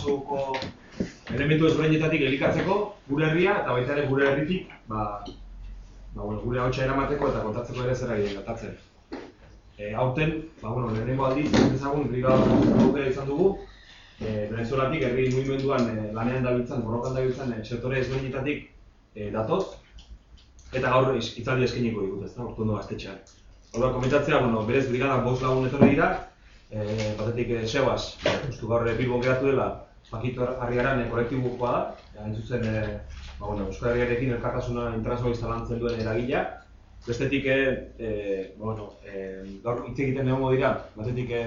prozesuko elementu ezberdinetatik elikatzeko gure herria eta baita ere gure herritik ba, ba, bueno, gure hotxa eramateko eta kontatzeko ere zer ari gertatzen. E, aurten, ba, bueno, lehenengo aldiz, ezagun, brigada izan dugu, e, Venezuelatik herri mugimenduan e, lanean dabiltzan, borrokan dabiltzan, e, sektore ezberdinetatik e, datoz, eta gaur hitzaldi eskeniko ditut, ez da, urtu ondo gaztetxean. Hora, komentatzea, bueno, berez brigada bost lagun etorri dira, e, batetik e, Sebas, justu gaur e, Bilbo geratu dela, Pakito Arriaran e, kolektibukoa da, hain zuzen, e, ba, bueno, Euskal Herriarekin elkartasuna internazionalista lantzen duen eragilea. Bestetik, e, e, bueno, e, gaur hitz egiten egongo dira, batetik e,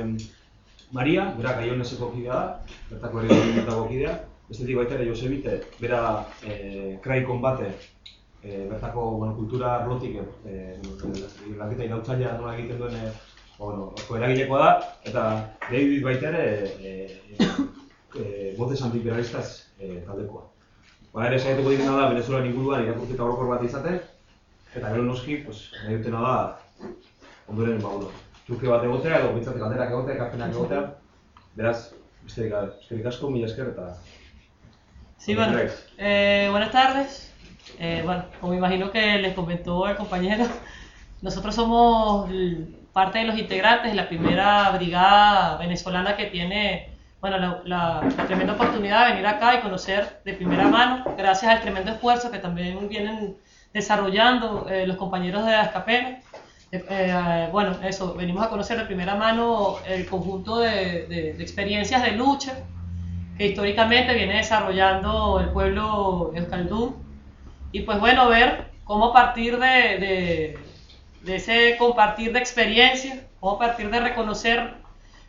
Maria, bera gaioneseko kidea da, bertako herri kidea. Bestetik baita ere Josebite, bera e, krai konbate, e, bertako bueno, kultura arlotik, e, lanketa irautzailea nola egiten duen e, bueno, eragilekoa da, eta David baita ere e, e, botes antiperialistaz e, taldekoa. Ba, ere saiatuko ditena da Venezuela inguruan irakurketa horokor bat izaten, eta gero noski, pues, nahi dutena da, ondoren, ba, bueno, truke bat egotea, edo bintzate galderak egotea, ekarpenak egotea, beraz, besterik asko, mila esker eta... Sí, bueno, eh, buenas tardes. Eh, bueno, como imagino que les comentó el compañero, nosotros somos parte de los integrantes de la primera brigada venezolana que tiene bueno, la, tremenda oportunidad de venir acá y conocer de primera mano, gracias al tremendo esfuerzo que también vienen desarrollando eh, los compañeros de Azcapena. Eh, eh, bueno, eso, venimos a conocer de primera mano el conjunto de, de, experiencias de lucha que históricamente viene desarrollando el pueblo euskaldún. Y pues bueno, ver cómo a partir de, de ese compartir de experiencias, cómo a partir de reconocer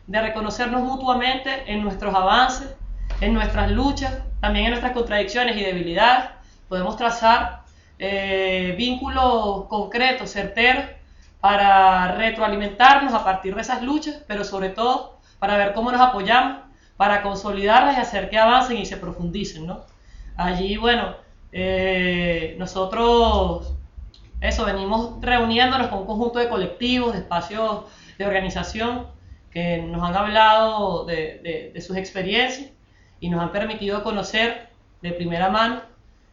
de reconocernos mutuamente en nuestros avances, en nuestras luchas, también en nuestras contradicciones y debilidades. Podemos trazar eh, vínculos concretos, certeros, para retroalimentarnos a partir de esas luchas, pero sobre todo para ver cómo nos apoyamos, para consolidarlas y hacer que avancen y se profundicen. ¿no? Allí, bueno, eh, nosotros, eso, venimos reuniéndonos con un conjunto de colectivos, de espacios de organización, que nos han hablado de, sus experiencias y nos han permitido conocer de primera mano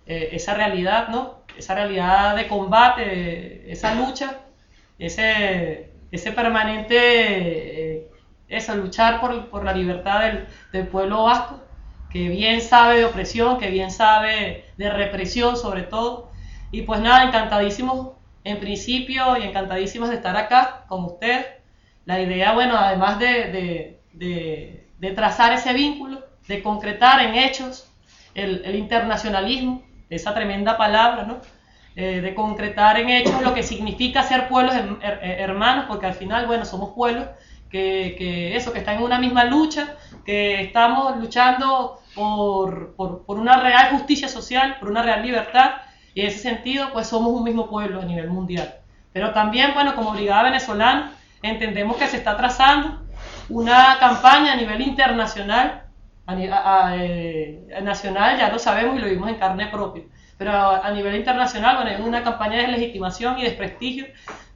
eh, esa realidad, ¿no? Esa realidad de combate, esa lucha, ese, ese permanente, eh, esa luchar por, la libertad del, del, pueblo vasco, que bien sabe de opresión, que bien sabe de represión sobre todo. Y pues nada, encantadísimos en principio y encantadísimos de estar acá con ustedes la idea, bueno, además de, trazar ese vínculo, de concretar en hechos el, internacionalismo, esa tremenda palabra, ¿no? Eh, de concretar en hechos lo que significa ser pueblos hermanos, porque al final, bueno, somos pueblos que, eso, que están en una misma lucha, que estamos luchando por, por, una real justicia social, por una real libertad, y en ese sentido, pues somos un mismo pueblo a nivel mundial. Pero también, bueno, como Brigada Venezolana, entendemos que se está trazando una campaña a nivel internacional, a, eh, nacional ya lo sabemos y lo vimos en carne propia, pero a, nivel internacional, bueno, es una campaña de legitimación y desprestigio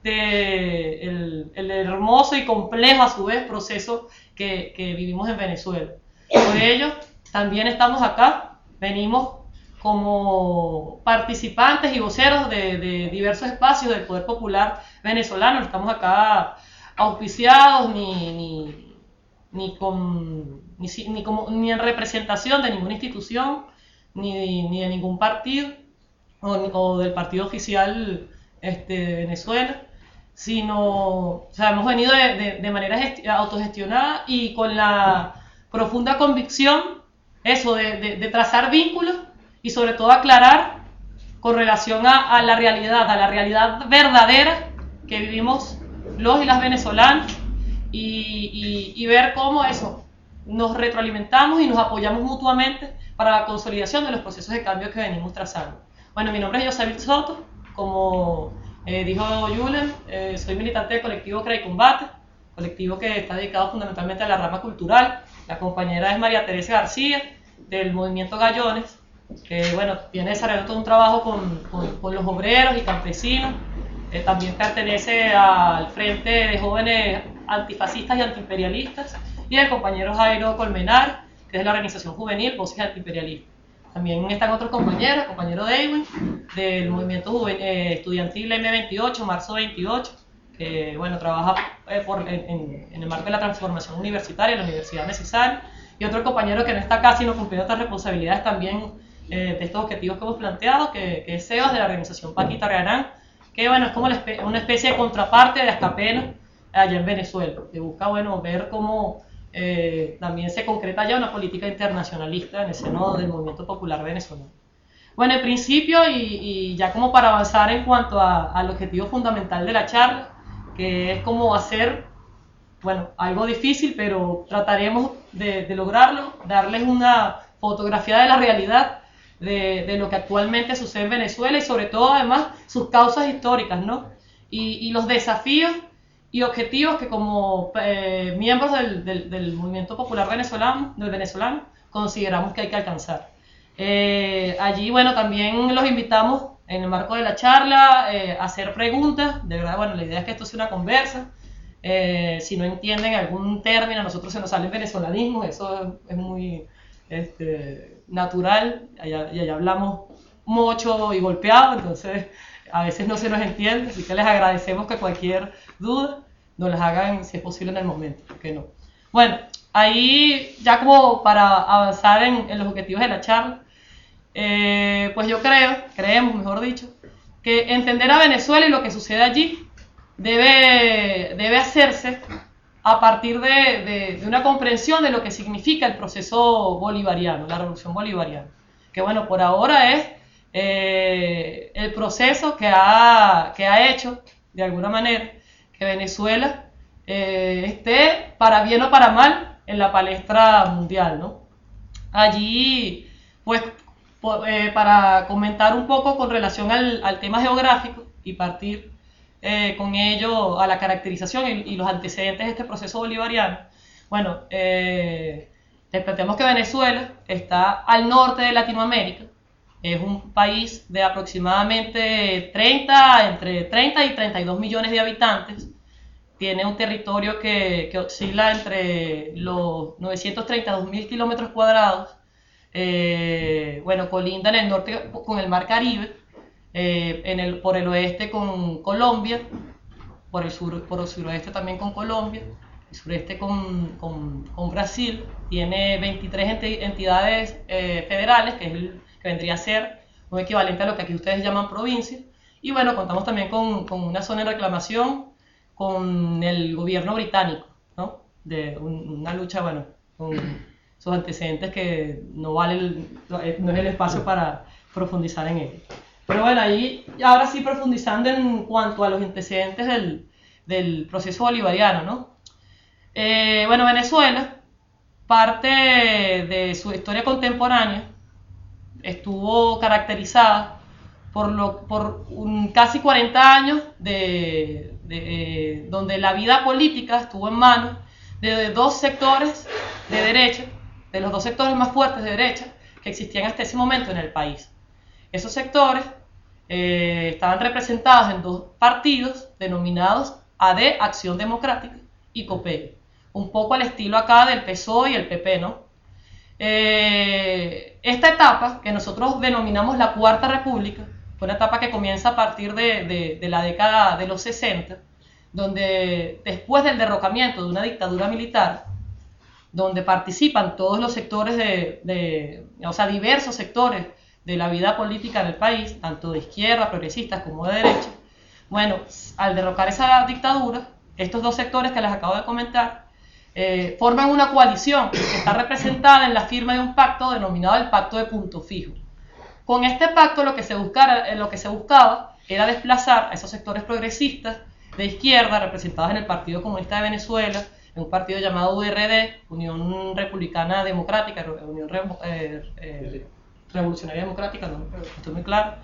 del de el, hermoso y complejo a su vez proceso que, que vivimos en Venezuela. Por ello, también estamos acá, venimos como participantes y voceros de, de, diversos espacios del poder popular venezolano. Estamos acá auspiciados ni, ni, con, ni, como, ni en representación de ninguna institución, ni, ni de ningún partido, o, del partido oficial este, de Venezuela, sino, o sea, hemos venido de, de, manera autogestionada y con la profunda convicción, eso, de, de, trazar vínculos y sobre todo aclarar con relación a la realidad, a la realidad verdadera que vivimos los y las venezolanas y, ver cómo eso, nos retroalimentamos y nos apoyamos mutuamente para la consolidación de los procesos de cambio que venimos trazando. Bueno, mi nombre es José Soto, como eh, dijo Julen, eh, soy militante del colectivo Cray Combate, colectivo que está dedicado fundamentalmente a la rama cultural. La compañera es María Teresa García, del movimiento Gallones, que bueno, viene desarrollando todo un trabajo con, con los obreros y campesinos eh, también pertenece al Frente de Jóvenes Antifascistas y Antiimperialistas, y el compañero Jairo Colmenar, que que es la organización juvenil Voces Antiimperialistas. También están otros compañeros, el compañero David, del movimiento eh, estudiantil M28, marzo 28, que bueno, trabaja eh, en, el marco de la transformación universitaria, la Universidad Necesaria, y otro compañero que no está acá, sino cumpliendo otras responsabilidades también eh, de estos objetivos que hemos planteado, que, es SEOS de la organización Paquita Rearán, que bueno, es como una especie de contraparte de Azcapena allá en Venezuela, que busca bueno, ver cómo eh, también se concreta ya una política internacionalista en el seno del movimiento popular venezolano. Bueno, en principio, y, ya como para avanzar en cuanto al objetivo fundamental de la charla, que es como hacer, bueno, algo difícil, pero trataremos de, lograrlo, darles una fotografía de la realidad de, lo que actualmente sucede en Venezuela y sobre todo además sus causas históricas, ¿no? Y, y los desafíos y objetivos que como eh, miembros del, del, movimiento popular venezolano, del venezolano consideramos que hay que alcanzar. Eh, allí, bueno, también los invitamos en el marco de la charla eh, a hacer preguntas. De verdad, bueno, la idea es que esto sea una conversa. si no entienden algún término, a nosotros se nos sale el venezolanismo, eso es muy este, natural. y allá hablamos mucho y golpeado, entonces a veces no se nos entiende, así que les agradecemos que cualquier duda nos las hagan, si es posible, en el momento, que no. Bueno, ahí ya como para avanzar en, los objetivos de la charla, eh, pues yo creo, creemos, mejor dicho, que entender a Venezuela y lo que sucede allí debe, debe hacerse a partir de, una comprensión de lo que significa el proceso bolivariano, la revolución bolivariana, que bueno, por ahora es eh, el proceso que ha, que ha hecho, de alguna manera, que Venezuela eh, esté, para bien o para mal, en la palestra mundial, ¿no? Allí, pues, eh, para comentar un poco con relación al, tema geográfico y partir con ello a la caracterización y, los antecedentes de este proceso bolivariano, bueno, eh, que Venezuela está al norte de Latinoamérica, es un país de aproximadamente 30, entre 30 y 32 millones de habitantes. Tiene un territorio que, oscila entre los 932 mil kilómetros cuadrados. Eh, bueno, colinda en el norte con el Mar Caribe, eh, en por el oeste con Colombia, por el, sur, por el suroeste también con Colombia, el sureste con, Brasil. Tiene 23 entidades eh, federales, que es el vendría a ser un equivalente a lo que aquí ustedes llaman provincia. Y bueno, contamos también con, una zona de reclamación con el gobierno británico, ¿no? De una lucha, bueno, con sus antecedentes que no vale, no es el espacio para profundizar en ello. Pero bueno, ahí, ahora sí profundizando en cuanto a los antecedentes del, del proceso bolivariano, ¿no? Eh, bueno, Venezuela, parte de su historia contemporánea, estuvo caracterizada por, lo, por un, casi 40 años de, eh, donde la vida política estuvo en manos de dos sectores de derecha, de los dos sectores más fuertes de derecha que existían hasta ese momento en el país. Esos sectores eh, estaban representados en dos partidos denominados AD, Acción Democrática, y COPE, un poco al estilo acá del PSOE y el PP, ¿no? Eh, esta etapa, que nosotros denominamos la Cuarta República, fue una etapa que comienza a partir de, la década de los 60, donde después del derrocamiento de una dictadura militar, donde participan todos los sectores de, o sea, diversos sectores de la vida política en el país, tanto de izquierda, progresistas como de derecha, bueno, al derrocar esa dictadura, estos dos sectores que les acabo de comentar, eh, forman una coalición que está representada en la firma de un pacto denominado el Pacto de Punto Fijo. Con este pacto lo que se, buscara, eh, lo que se buscaba era desplazar a esos sectores progresistas de izquierda representados en el Partido Comunista de Venezuela, en un partido llamado URD, Unión Republicana Democrática, Unión eh, Revolucionaria Democrática, no estoy muy claro,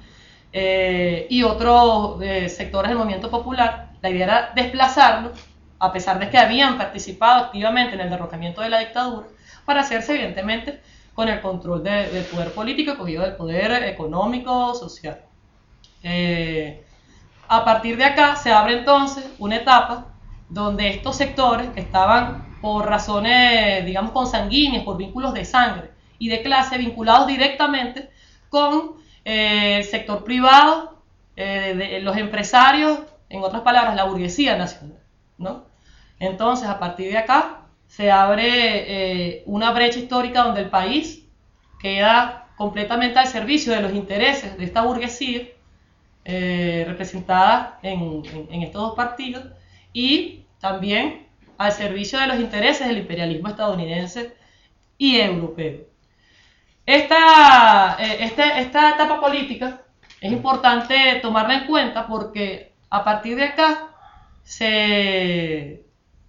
y otros sectores del movimiento popular. La idea era desplazarlos a pesar de que habían participado activamente en el derrocamiento de la dictadura, para hacerse evidentemente con el control del poder político, cogido del poder económico, social. Eh, a partir de acá se abre entonces una etapa donde estos sectores que estaban por razones, digamos, consanguíneas, por vínculos de sangre y de clase vinculados directamente con eh, el sector privado, eh, los empresarios, en otras palabras, la burguesía nacional. ¿no? Entonces, a partir de acá, se abre eh, una brecha histórica donde el país queda completamente al servicio de los intereses de esta burguesía representada en, en estos dos partidos y también al servicio de los intereses del imperialismo estadounidense y europeo. Esta, eh, este, esta etapa política es importante tomarla en cuenta porque a partir de acá se,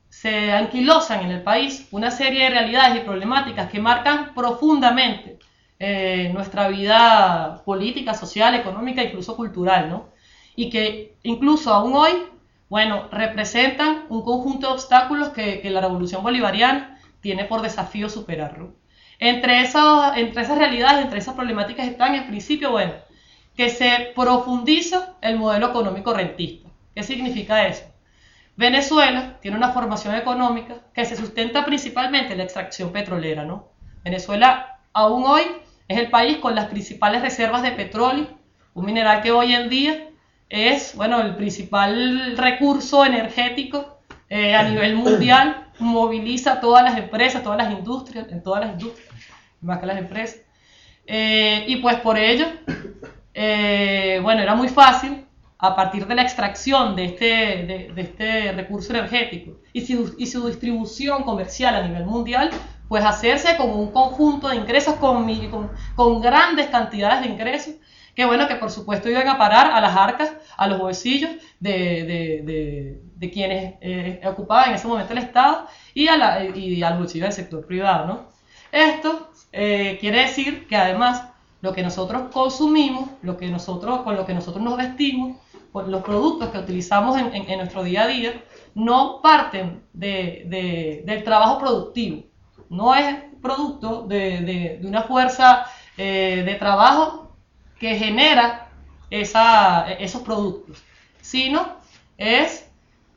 se anquilosan en el país una serie de realidades y problemáticas que marcan profundamente eh, nuestra vida política, social, económica, incluso cultural, ¿no? Y que incluso aún hoy, bueno, representan un conjunto de obstáculos que, que la revolución bolivariana tiene por desafío superarlo. Entre, esos, entre esas realidades, entre esas problemáticas están, en principio, bueno, que se profundiza el modelo económico rentista. ¿Qué significa eso? Venezuela tiene una formación económica que se sustenta principalmente en la extracción petrolera, ¿no? Venezuela aún hoy es el país con las principales reservas de petróleo, un mineral que hoy en día es, bueno, el principal recurso energético eh, a nivel mundial, moviliza todas las empresas, todas las industrias, en todas las industrias más que las empresas. Eh, y pues por ello, eh, bueno, era muy fácil a partir de la extracción de este, de, este recurso energético y su, y su, distribución comercial a nivel mundial, pues hacerse con un conjunto de ingresos, con, con, grandes cantidades de ingresos, que bueno, que por supuesto iban a parar a las arcas, a los bolsillos de quienes eh, ocupaban en ese momento el Estado y, a y al bolsillo del sector privado, ¿no? Esto eh, quiere decir que además lo que nosotros consumimos, lo que nosotros, con lo que nosotros nos vestimos, los productos que utilizamos en, nuestro día a día, no parten de, del trabajo productivo, no es producto de, una fuerza eh, de trabajo que genera esa, esos productos, sino es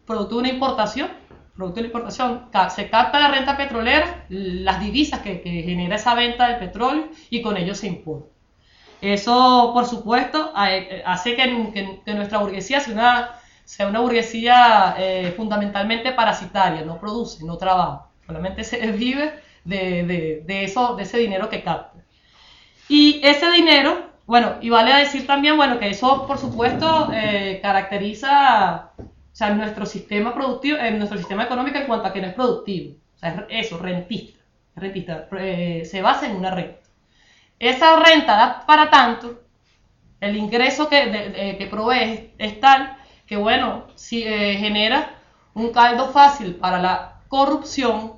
producto de una importación producto de la importación, se capta la renta petrolera, las divisas que, genera esa venta del petróleo y con ello se importa. Eso, por supuesto, hace que, nuestra burguesía sea una, burguesía eh, fundamentalmente parasitaria, no produce, no trabaja, solamente se vive de, ese dinero que capta. Y ese dinero, bueno, y vale decir también, bueno, que eso, por supuesto, eh, caracteriza o sea, nuestro sistema productivo, nuestro sistema económico en cuanto a que no es productivo. O sea, es eso, rentista. Rentista, eh, se basa en una renta. Esa renta da para tanto, el ingreso que, que provee es tal que, bueno, si, eh, genera un caldo fácil para la corrupción,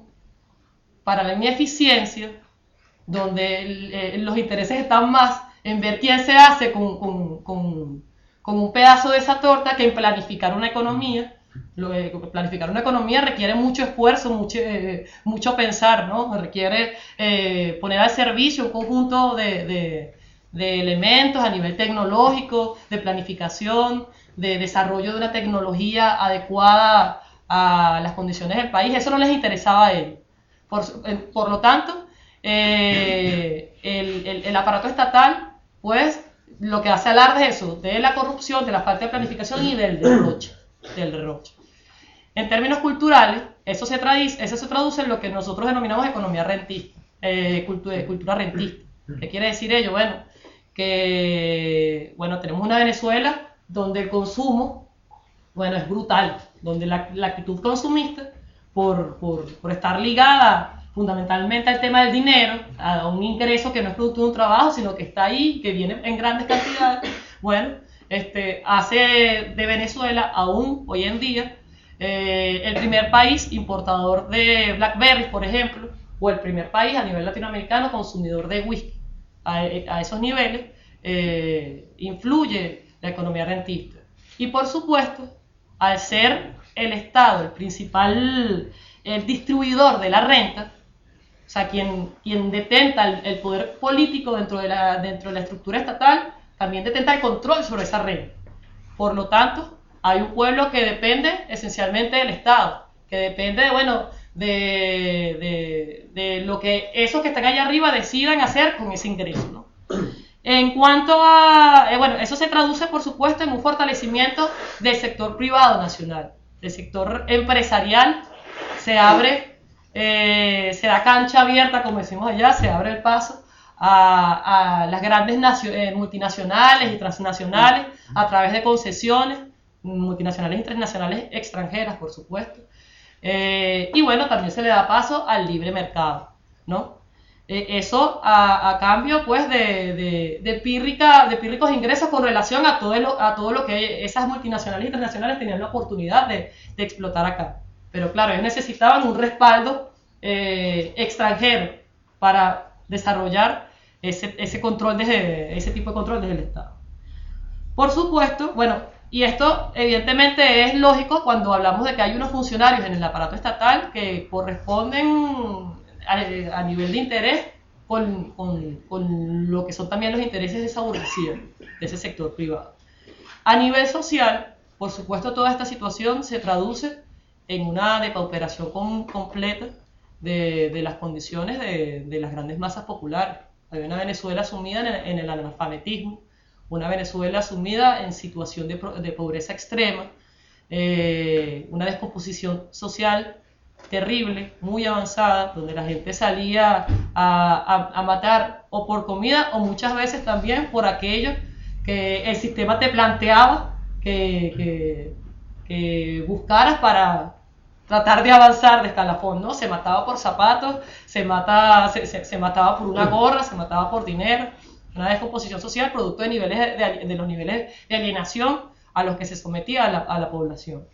para la ineficiencia, donde eh, los intereses están más en ver quién se hace con un pedazo de esa torta que en planificar una economía. planificar una economía requiere mucho esfuerzo, mucho, eh, mucho pensar, ¿no? Requiere eh, poner al servicio un conjunto de, de, elementos a nivel tecnológico, de planificación, de desarrollo de una tecnología adecuada a las condiciones del país. Eso no les interesaba a ellos. Por, eh, por lo tanto, el, el, el aparato estatal, pues, lo que hace alarde es eso, de la corrupción, de la falta de planificación y del derroche. Del derroche. En términos culturales, eso se, traduce, eso se traduce en lo que nosotros denominamos economía rentista, eh, cultura, cultura rentista. ¿Qué quiere decir ello? Bueno, que bueno, tenemos una Venezuela donde el consumo bueno, es brutal, donde la, actitud consumista, por, por, por estar ligada fundamentalmente al tema del dinero, a un ingreso que no es producto de un trabajo, sino que está ahí, que viene en grandes cantidades, bueno, este, hace de Venezuela aún hoy en día eh, el primer país importador de blackberries, por ejemplo, o el primer país a nivel latinoamericano consumidor de whisky. A, esos niveles eh, influye la economía rentista. Y por supuesto, al ser el Estado el principal el distribuidor de la renta, o sea, quien, quien detenta el, poder político dentro de, la, dentro de la estructura estatal, también detenta el control sobre esa red. Por lo tanto, hay un pueblo que depende esencialmente del Estado, que depende de, bueno, de, de, lo que esos que están allá arriba decidan hacer con ese ingreso. ¿no? En cuanto a, eh, bueno, eso se traduce por supuesto en un fortalecimiento del sector privado nacional, del sector empresarial, se abre, eh, se da cancha abierta, como decimos allá, se abre el paso a, las grandes eh, multinacionales y transnacionales a través de concesiones, multinacionales y transnacionales extranjeras, por supuesto. y bueno, también se le da paso al libre mercado, ¿no? Eh, eso a, cambio pues de, de, pírrica, de pírricos ingresos con relación a todo, lo, a todo lo que esas multinacionales internacionales tenían la oportunidad de, explotar acá. Pero claro, ellos necesitaban un respaldo eh, extranjero para desarrollar ese, ese control desde, ese tipo de control desde el Estado. Por supuesto, bueno, y esto evidentemente es lógico cuando hablamos de que hay unos funcionarios en el aparato estatal que corresponden a, nivel de interés con, con, lo que son también los intereses de esa burguesía, de ese sector privado. A nivel social, por supuesto, toda esta situación se traduce en una depauperación completa de, de, las condiciones de, de, las grandes masas populares. Hay una Venezuela sumida en el, analfabetismo, una Venezuela sumida en situación de, de pobreza extrema, eh, una descomposición social terrible, muy avanzada, donde la gente salía a, a, matar o por comida o muchas veces también por aquello que el sistema te planteaba que, que, buscaras para tratar de avanzar de escalafón, ¿no? Se mataba por zapatos, se, mata, se, se, mataba por una gorra, se mataba por dinero, una descomposición social producto de, niveles de, de los niveles de alienación a los que se sometía a la, a la población.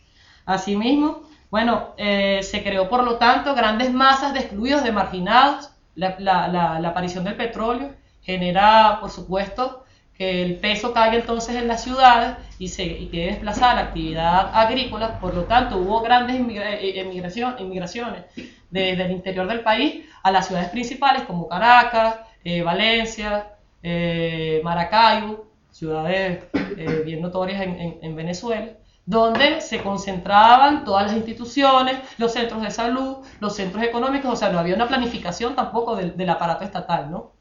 Asimismo, bueno, eh, se creó por lo tanto grandes masas de excluidos, de marginados. La, aparición del petróleo genera, por supuesto, que el peso caiga entonces en las ciudades y, se, y quede desplazada la actividad agrícola. Por lo tanto, hubo grandes eh, inmigraciones desde el interior del país a las ciudades principales como Caracas, eh, Valencia, Maracaibo, ciudades bien notorias en Venezuela donde se concentraban todas las instituciones, los centros de salud, los centros económicos, o sea, no había una planificación tampoco del, aparato estatal, ¿no?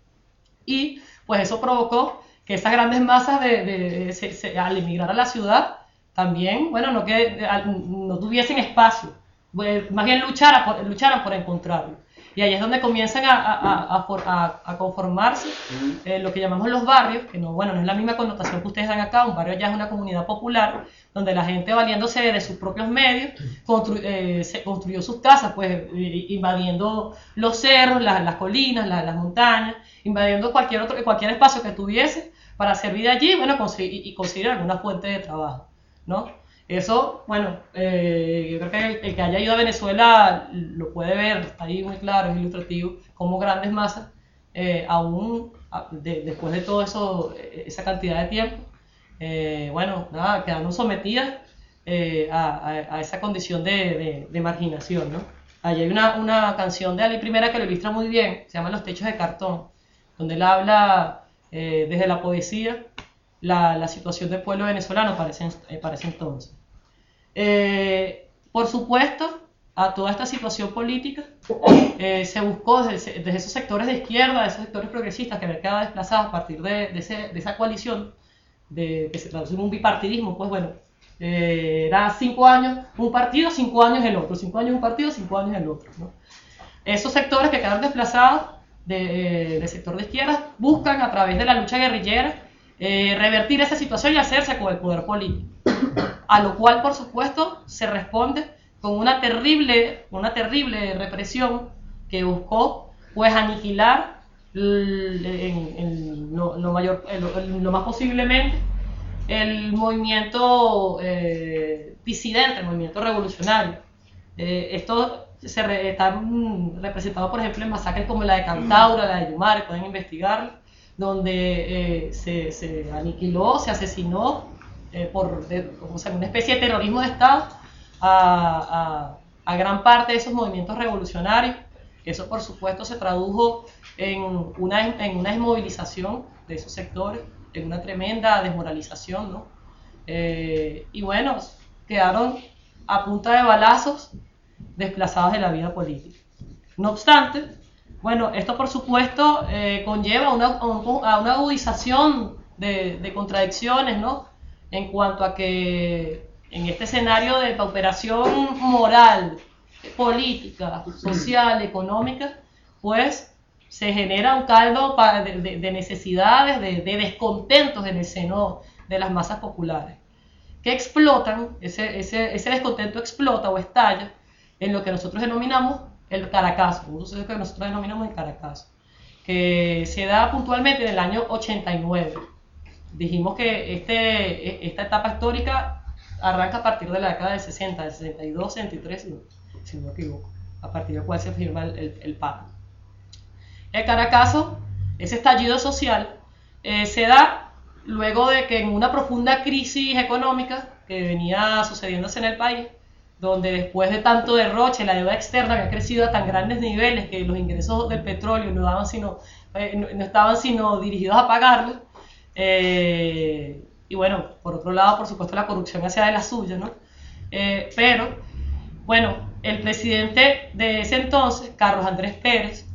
Y pues eso provocó que esas grandes masas de, al emigrar a la ciudad también, bueno, no, que, no tuviesen espacio, pues, más bien lucharan por, lucharan por encontrarlo. Y ahí es donde comienzan a, a, a, a conformarse eh, lo que llamamos los barrios, que no, bueno, no es la misma connotación que ustedes dan acá, un barrio ya es una comunidad popular, donde la gente valiéndose de sus propios medios eh, se construyó sus casas, pues invadiendo los cerros, las colinas, las montañas, invadiendo cualquier otro cualquier espacio que tuviese para servir de allí bueno, y conseguir alguna fuente de trabajo, ¿no? Eso, bueno, eh, yo creo que el, que haya ido a Venezuela lo puede ver, está ahí muy claro, es ilustrativo, como grandes masas, eh, aún después de todo eso, esa cantidad de tiempo, eh, bueno, nada, sometidas eh, a, esa condición de, marginación, ¿no? Allí hay una, canción de Ali Primera que lo ilustra muy bien, se llama Los techos de cartón, donde él habla eh, desde la poesía la, situación del pueblo venezolano para ese, entonces. por supuesto, a toda esta situación política se buscó desde, esos sectores de izquierda, de esos sectores progresistas que habían quedado desplazados a partir de, de esa coalición, de, que se traduce en un bipartidismo, pues bueno, eh, era cinco años un partido, cinco años el otro, cinco años un partido, cinco años el otro. ¿no? Esos sectores que quedan desplazados de, del sector de izquierda buscan a través de la lucha guerrillera eh, revertir esa situación y hacerse con el poder político. A lo cual, por supuesto, se responde con una terrible, una terrible represión que buscó pues aniquilar en, lo, mayor, lo más posiblemente el movimiento eh, disidente, el movimiento revolucionario. Eh, esto se está representado, por ejemplo, en masacres como la de Cantaura, la de Yumare, pueden investigarlo, donde eh, se, se, aniquiló, se asesinó por como una especie de terrorismo de Estado a, a, a gran parte de esos movimientos revolucionarios. Eso, por supuesto, se tradujo en una, en una desmovilización de esos sectores, en una tremenda desmoralización, ¿no? Eh, y bueno, quedaron a punta de balazos desplazados de la vida política. No obstante, bueno, esto por supuesto eh, conlleva a una agudización de, contradicciones, ¿no? En cuanto a que en este escenario de operación moral, política, social, económica, pues se genera un caldo de, necesidades, de, descontentos en el seno de las masas populares, que explotan, ese, descontento explota o estalla en lo que nosotros denominamos el Caracazo, un suceso que nosotros denominamos el Caracazo, que se da puntualmente en el año 89. Dijimos que este, esta etapa histórica arranca a partir de la década del 60, del 62, 63, si no me equivoco, a partir del cual se firma el, el pacto. El Caracazo, ese estallido social, eh, se da luego de que en una profunda crisis económica que venía sucediéndose en el país, donde después de tanto derroche, la deuda externa había crecido a tan grandes niveles que los ingresos del petróleo no, daban sino, eh, no, estaban sino dirigidos a pagarlo. Eh, y bueno, por otro lado, por supuesto, la corrupción hacía de la suya, ¿no? pero, bueno, el presidente de ese entonces, Carlos Andrés Pérez,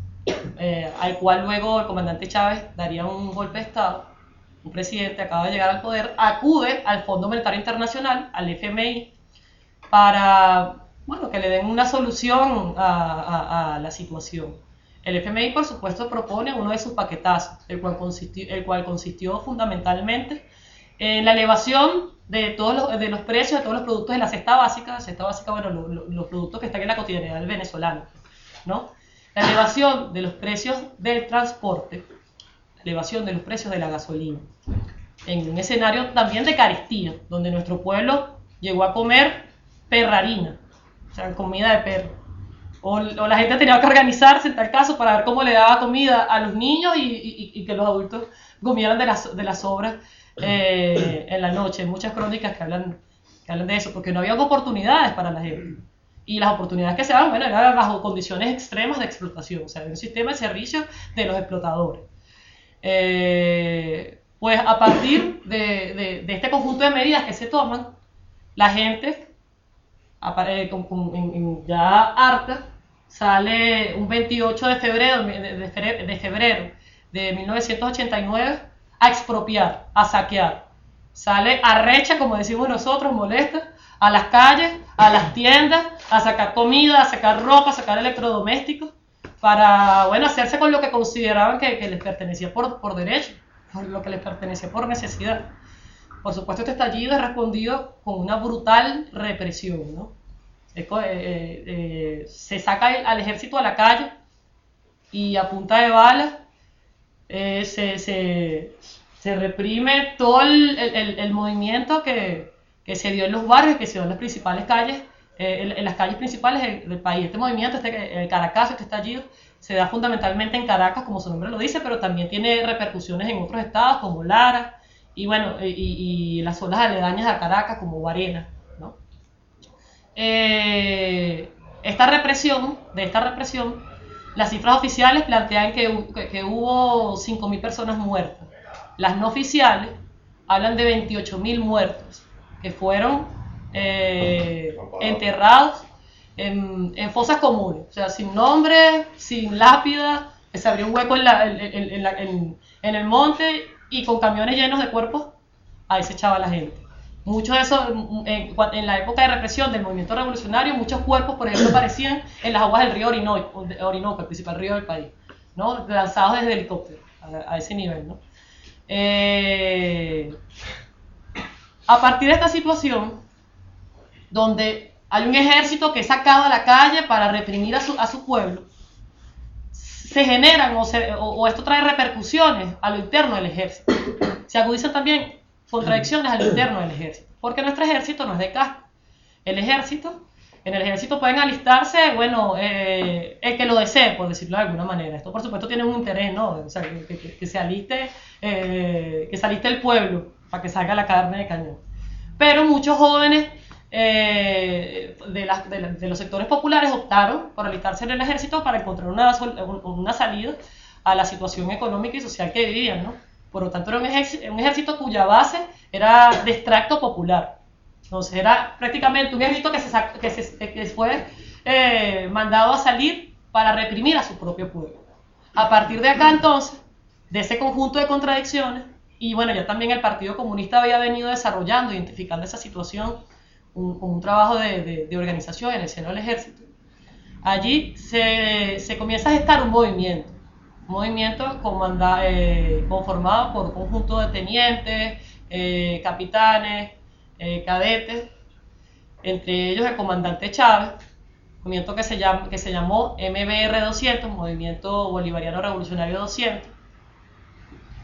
eh, al cual luego el comandante Chávez daría un golpe de Estado, un presidente acaba de llegar al poder, acude al Fondo Monetario Internacional, al FMI, para bueno, que le den una solución a, la situación. El FMI, por supuesto, propone uno de sus paquetazos, el cual consistió, fundamentalmente en la elevación de todos los, precios de todos los productos de la cesta básica, cesta básica, bueno, los productos que están en la cotidianidad del venezolano, ¿no? La elevación de los precios del transporte, la elevación de los precios de la gasolina, en un escenario también de carestía, donde nuestro pueblo llegó a comer perrarina, o sea, comida de perro. O, la gente tenía que organizarse en tal caso para ver cómo le daba comida a los niños y, que los adultos comieran de las, de las sobras eh, en la noche. Hay muchas crónicas que hablan, que hablan de eso, porque no había oportunidades para la gente y las oportunidades que se daban, bueno, eran bajo condiciones extremas de explotación, o sea, un sistema de servicio de los explotadores. Eh, pues a partir de, de, este conjunto de medidas que se toman, la gente, ya harta, sale un 28 de febrero de, de febrero de 1989 a expropiar, a saquear. Sale arrecha, como decimos nosotros, molesta, a las calles, a las tiendas, a sacar comida, a sacar ropa, a sacar electrodomésticos, para, bueno, hacerse con lo que consideraban que, les pertenecía por, por derecho, lo que les pertenecía por necesidad. Por supuesto, este estallido es respondido con una brutal represión, ¿no? Eh, eh, eh, se saca al ejército a la calle y a punta de balas se, se, se, reprime todo el, el, el movimiento que, que se dio en los barrios, que se dio en las principales calles, eh, en, las calles principales del, país. Este movimiento, este, el Caracas, este estallido, se da fundamentalmente en Caracas, como su nombre lo dice, pero también tiene repercusiones en otros estados como Lara y bueno, y, las zonas aledañas a Caracas como Varena. ¿no? Eh, esta represión, de esta represión, las cifras oficiales plantean que, que, que hubo 5.000 personas muertas. Las no oficiales hablan de 28.000 muertos que fueron eh, enterrados en, fosas comunes, o sea, sin nombre, sin lápida, se abrió un hueco en, el monte y con camiones llenos de cuerpos, ahí se echaba la gente. Muchos de esos, en, la época de represión del movimiento revolucionario, muchos cuerpos, por ejemplo, aparecían en las aguas del río Orinoco, Orinoco el principal río del país, ¿no? lanzados desde helicóptero, a, ese nivel. ¿no? Eh, a partir de esta situación, donde hay un ejército que es sacado a la calle para reprimir a su, a su pueblo, se generan o, esto trae repercusiones a lo interno del ejército. Se agudizan también contradicciones a lo interno del ejército, porque nuestro ejército no es de casco. El ejército, en el ejército pueden alistarse, bueno, eh, el que lo desee, por decirlo de alguna manera. Esto, por supuesto, tiene un interés, ¿no? O sea, que, se aliste, eh, que se aliste el pueblo para que salga la carne de cañón. Pero muchos jóvenes eh, de, los sectores populares optaron por alistarse en el ejército para encontrar una, una salida a la situación económica y social que vivían, ¿no? Por lo tanto, era un ejército, un ejército cuya base era de extracto popular. Entonces, era prácticamente un ejército que, se, que, se, que fue eh, mandado a salir para reprimir a su propio pueblo. A partir de acá entonces, de ese conjunto de contradicciones, y bueno, ya también el Partido Comunista había venido desarrollando, identificando esa situación un, trabajo de, organización en el seno del ejército. Allí se, comienza a gestar un movimiento, un movimiento eh, conformado por un conjunto de tenientes, eh, capitanes, eh, cadetes, entre ellos el comandante Chávez, movimiento que se, llama, que se llamó MBR 200, Movimiento Bolivariano Revolucionario 200,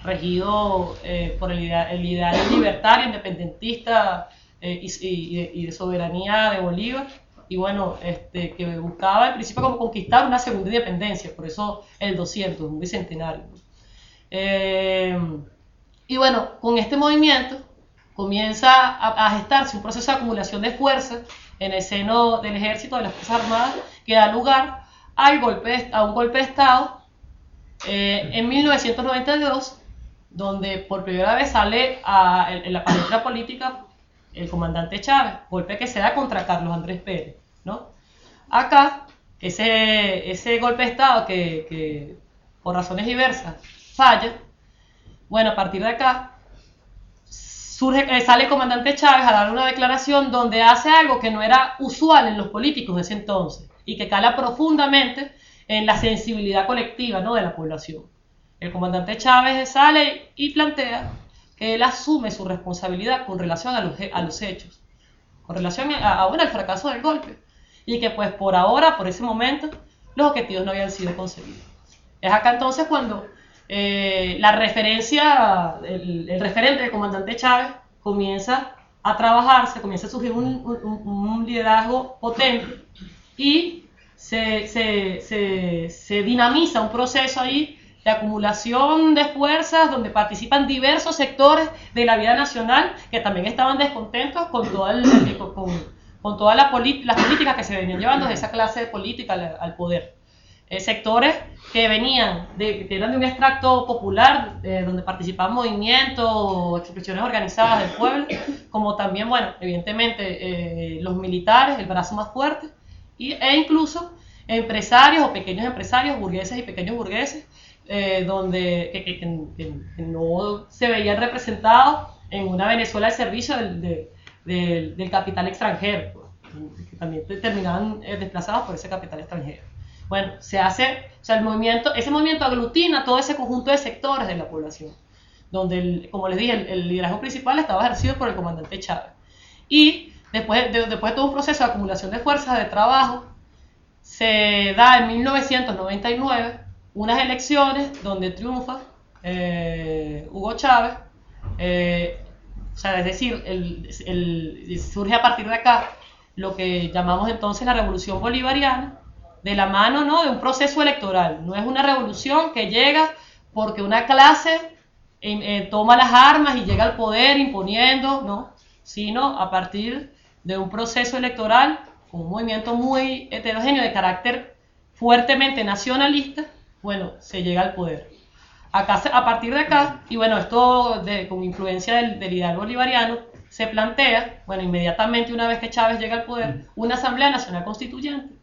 regido por el, ideal, libertario, independentista eh, y, de, soberanía de Bolívar, y bueno, este, que buscaba en principio como conquistar una segunda independencia, por eso el 200, un bicentenario. Eh, y bueno, con este movimiento comienza a, a, gestarse un proceso de acumulación de fuerzas en el seno del ejército, de las Fuerzas Armadas, que da lugar al golpe, a un golpe de Estado en 1992 donde por primera vez sale a, en, la palestra política el comandante Chávez, golpe que se da contra Carlos Andrés Pérez, ¿no? Acá, ese, ese golpe de Estado que, por razones diversas falla, bueno, a partir de acá surge, eh, sale el comandante Chávez a dar una declaración donde hace algo que no era usual en los políticos de ese entonces y que cala profundamente en la sensibilidad colectiva ¿no? de la población. El comandante Chávez sale y plantea él asume su responsabilidad con relación a los, a los hechos, con relación a, al fracaso del golpe, y que pues por ahora, por ese momento, los objetivos no habían sido conseguidos. Es acá entonces cuando eh, la referencia, el, referente del comandante Chávez comienza a trabajarse, comienza a surgir un, liderazgo potente y se, se, se dinamiza un proceso ahí de acumulación de fuerzas donde participan diversos sectores de la vida nacional que también estaban descontentos con, toda con, todas las políticas que se venían llevando de esa clase de política al, poder. Eh, sectores que venían, de, que eran de un extracto popular, eh, donde participaban movimientos, expresiones organizadas del pueblo, como también, bueno, evidentemente eh, los militares, el brazo más fuerte, y, e incluso empresarios o pequeños empresarios, burgueses y pequeños burgueses, eh, donde que, no se veían representados en una Venezuela al servicio del, del, capital extranjero, que también terminaban eh, desplazados por ese capital extranjero. Bueno, se hace, o sea, el movimiento, ese movimiento aglutina todo ese conjunto de sectores de la población, donde, como les dije, el, liderazgo principal estaba ejercido por el comandante Chávez. Y después de, después de todo un proceso de acumulación de fuerzas de trabajo, se da en 1999 unas elecciones donde triunfa eh, Hugo Chávez, eh, o sea, es decir, surge a partir de acá lo que llamamos entonces la revolución bolivariana, de la mano ¿no? de un proceso electoral. No es una revolución que llega porque una clase eh, toma las armas y llega al poder imponiendo, ¿no? sino a partir de un proceso electoral un movimiento muy heterogéneo de carácter fuertemente nacionalista bueno, se llega al poder. Acá, a partir de acá, y bueno, esto con influencia del, del ideal bolivariano, se plantea, bueno, inmediatamente una vez que Chávez llega al poder, una Asamblea Nacional Constituyente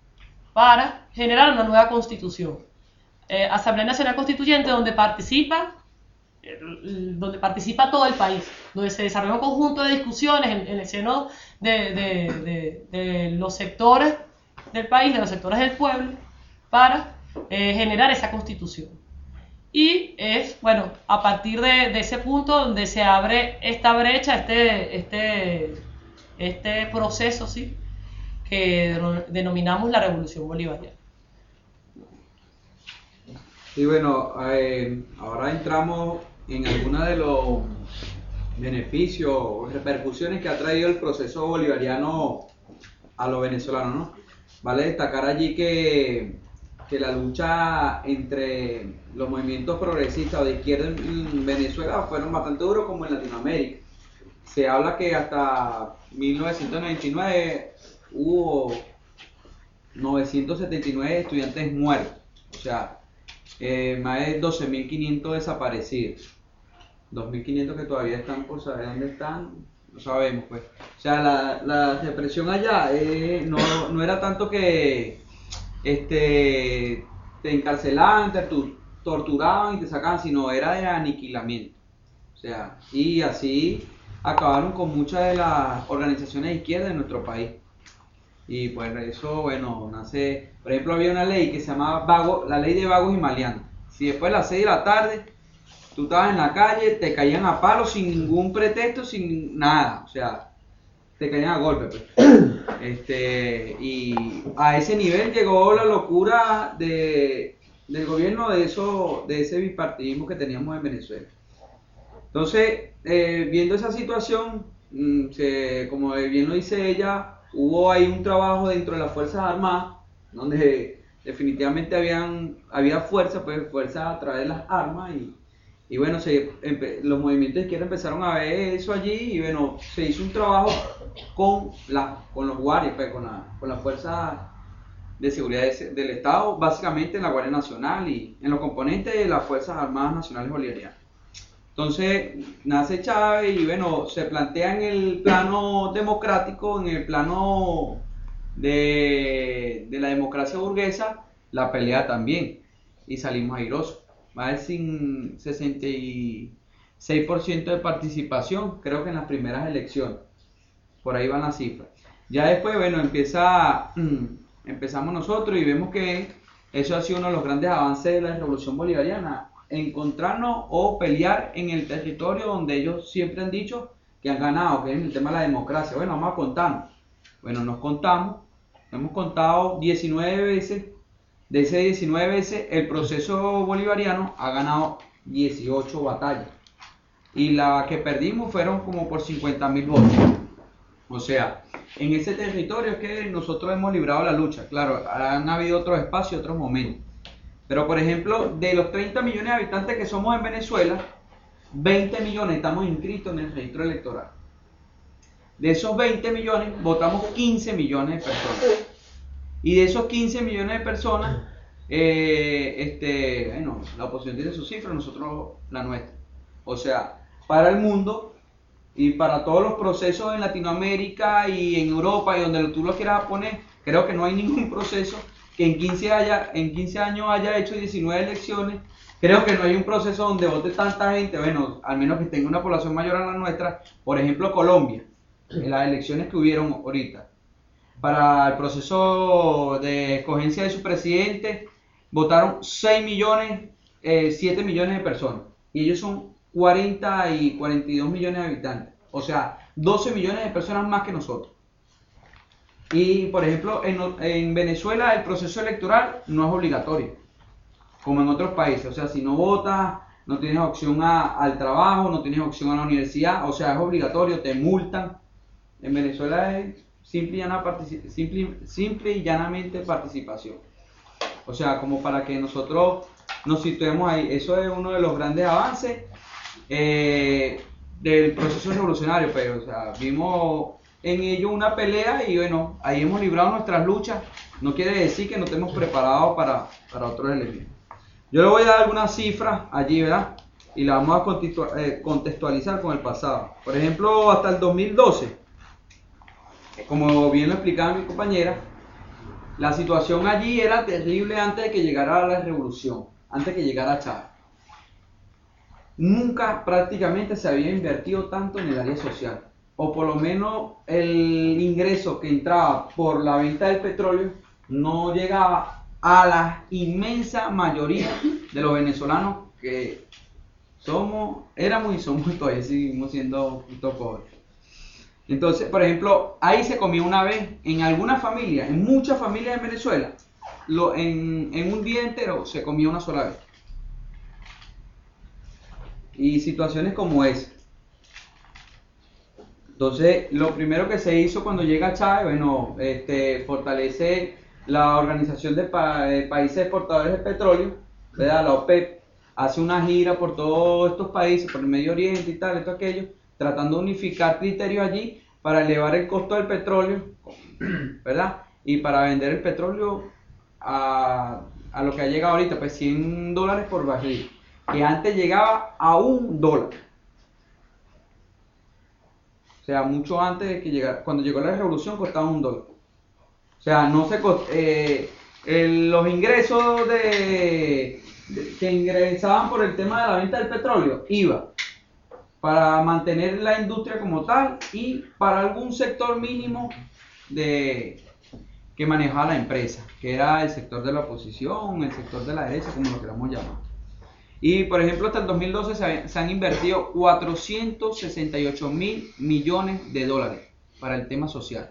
para generar una nueva constitución. Eh, Asamblea Nacional Constituyente donde participa donde participa todo el país, donde se desarrolla un conjunto de discusiones en, el seno de, de, de, los sectores del país, de los sectores del pueblo, para eh, generar esa constitución. Y es, bueno, a partir de, ese punto donde se abre esta brecha, este, este, este proceso, ¿sí? Que denominamos la revolución bolivariana. Y bueno, eh, ahora entramos en algunos de los beneficios o repercusiones que ha traído el proceso bolivariano a los venezolanos, ¿no? Vale destacar allí que que la lucha entre los movimientos progresistas o de izquierda en Venezuela fueron bastante duros como en Latinoamérica. Se habla que hasta 1999 hubo 979 estudiantes muertos, o sea, eh, más de 12.500 desaparecidos. 2.500 que todavía están por saber dónde están no sabemos, pues. O sea, la, la represión allá eh, no, no era tanto que este, te encarcelaban, te torturaban y te sacaban, sino era de aniquilamiento. O sea, y así acabaron con muchas de las organizaciones de izquierda en nuestro país. Y pues eso, bueno, nace, por ejemplo, había una ley que se llamaba la ley de vagos y maleantes. Si después de las 6 de la tarde tú estabas en la calle, te caían a palos sin ningún pretexto, sin nada, o sea, te caían a golpe. Pues. Este, y a ese nivel llegó la locura de, del gobierno de, eso, de ese bipartidismo que teníamos en Venezuela. Entonces, eh, viendo esa situación, mm, como bien lo dice ella, hubo ahí un trabajo dentro de las Fuerzas Armadas, donde definitivamente habían, había fuerza, pues fuerza a través de las armas y, y bueno, se, los movimientos de izquierda empezaron a ver eso allí y bueno, se hizo un trabajo con, la, con los guardias, pues, con, la, con las fuerzas de seguridad del Estado, básicamente en la Guardia Nacional y en los componentes de las Fuerzas Armadas Nacionales Bolivarianas. Entonces nace Chávez y bueno, se plantea en el plano democrático, en el plano de, la democracia burguesa, la pelea también. Y salimos airosos. Más sin 66% de participación, creo que en las primeras elecciones. Por ahí van las cifras. Ya después, bueno, empieza, empezamos nosotros y vemos que eso ha sido uno de los grandes avances de la revolución bolivariana encontrarnos o pelear en el territorio donde ellos siempre han dicho que han ganado, que es el tema de la democracia. Bueno, vamos a contarnos. Bueno, nos contamos, hemos contado 19 veces, de ese 19 veces el proceso bolivariano ha ganado 18 batallas. Y la que perdimos fueron como por 50 mil votos. O sea, en ese territorio es que nosotros hemos librado la lucha. Claro, han habido otros espacios, otros momentos. Pero, por ejemplo, de los 30 millones de habitantes que somos en Venezuela, 20 millones estamos inscritos en el registro electoral. De esos 20 millones, votamos 15 millones de personas. Y de esos 15 millones de personas, eh, este, bueno, la oposición tiene su cifra, nosotros la nuestra. O sea, para el mundo y para todos los procesos en Latinoamérica y en Europa y donde tú lo quieras poner, creo que no hay ningún proceso que en 15, haya, en 15 años haya hecho 19 elecciones, creo que no hay un proceso donde vote tanta gente, bueno, al menos que tenga una población mayor a la nuestra, por ejemplo Colombia, en las elecciones que hubieron ahorita. Para el proceso de escogencia de su presidente, votaron 6 millones, 7 eh, millones de personas. Y ellos son 40 y 42 millones de habitantes. O sea, 12 millones de personas más que nosotros. Y, por ejemplo, en, Venezuela el proceso electoral no es obligatorio, como en otros países. O sea, si no votas, no tienes opción al trabajo, no tienes opción a la universidad, o sea, es obligatorio, te multan. En Venezuela es simple y, llanamente participación. O sea, como para que nosotros nos situemos ahí. Eso es uno de los grandes avances eh, del proceso revolucionario. Pero, pues, vimos en ello una pelea y bueno, ahí hemos librado nuestras luchas. No quiere decir que no estemos preparados para, para otros elementos. Yo le voy a dar algunas cifras allí, ¿verdad? Y la vamos a eh, contextualizar con el pasado. Por ejemplo, hasta el 2012, como bien lo explicaba mi compañera, la situación allí era terrible antes de que llegara la revolución, antes de que llegara Chávez. Nunca prácticamente se había invertido tanto en el área social o por lo menos el ingreso que entraba por la venta del petróleo no llegaba a la inmensa mayoría de los venezolanos que somos, éramos y somos todavía seguimos siendo un pobres. Entonces, por ejemplo, ahí se comía una vez, en alguna familia, en muchas familias en Venezuela, lo, en, un día entero se comía una sola vez. Y situaciones como esa. Entonces, lo primero que se hizo cuando llega Chávez, bueno, este, fortalece la Organización de Países Exportadores de Petróleo, ¿verdad? la OPEP, hace una gira por todos estos países, por el Medio Oriente y tal, esto, aquello, tratando de unificar criterios allí para elevar el costo del petróleo, ¿verdad? Y para vender el petróleo a, a lo que ha llegado ahorita, pues 100 dólares por barril, que antes llegaba a un dólar. O sea, mucho antes de que llegara, cuando llegó la revolución costaba un dólar. O sea, no se eh, los ingresos de, que ingresaban por el tema de la venta del petróleo iba para mantener la industria como tal y para algún sector mínimo de que manejaba la empresa, que era el sector de la oposición, el sector de la derecha, como lo queramos llamar. Y por ejemplo, hasta el 2012 se, han invertido 468 mil millones de dólares para el tema social.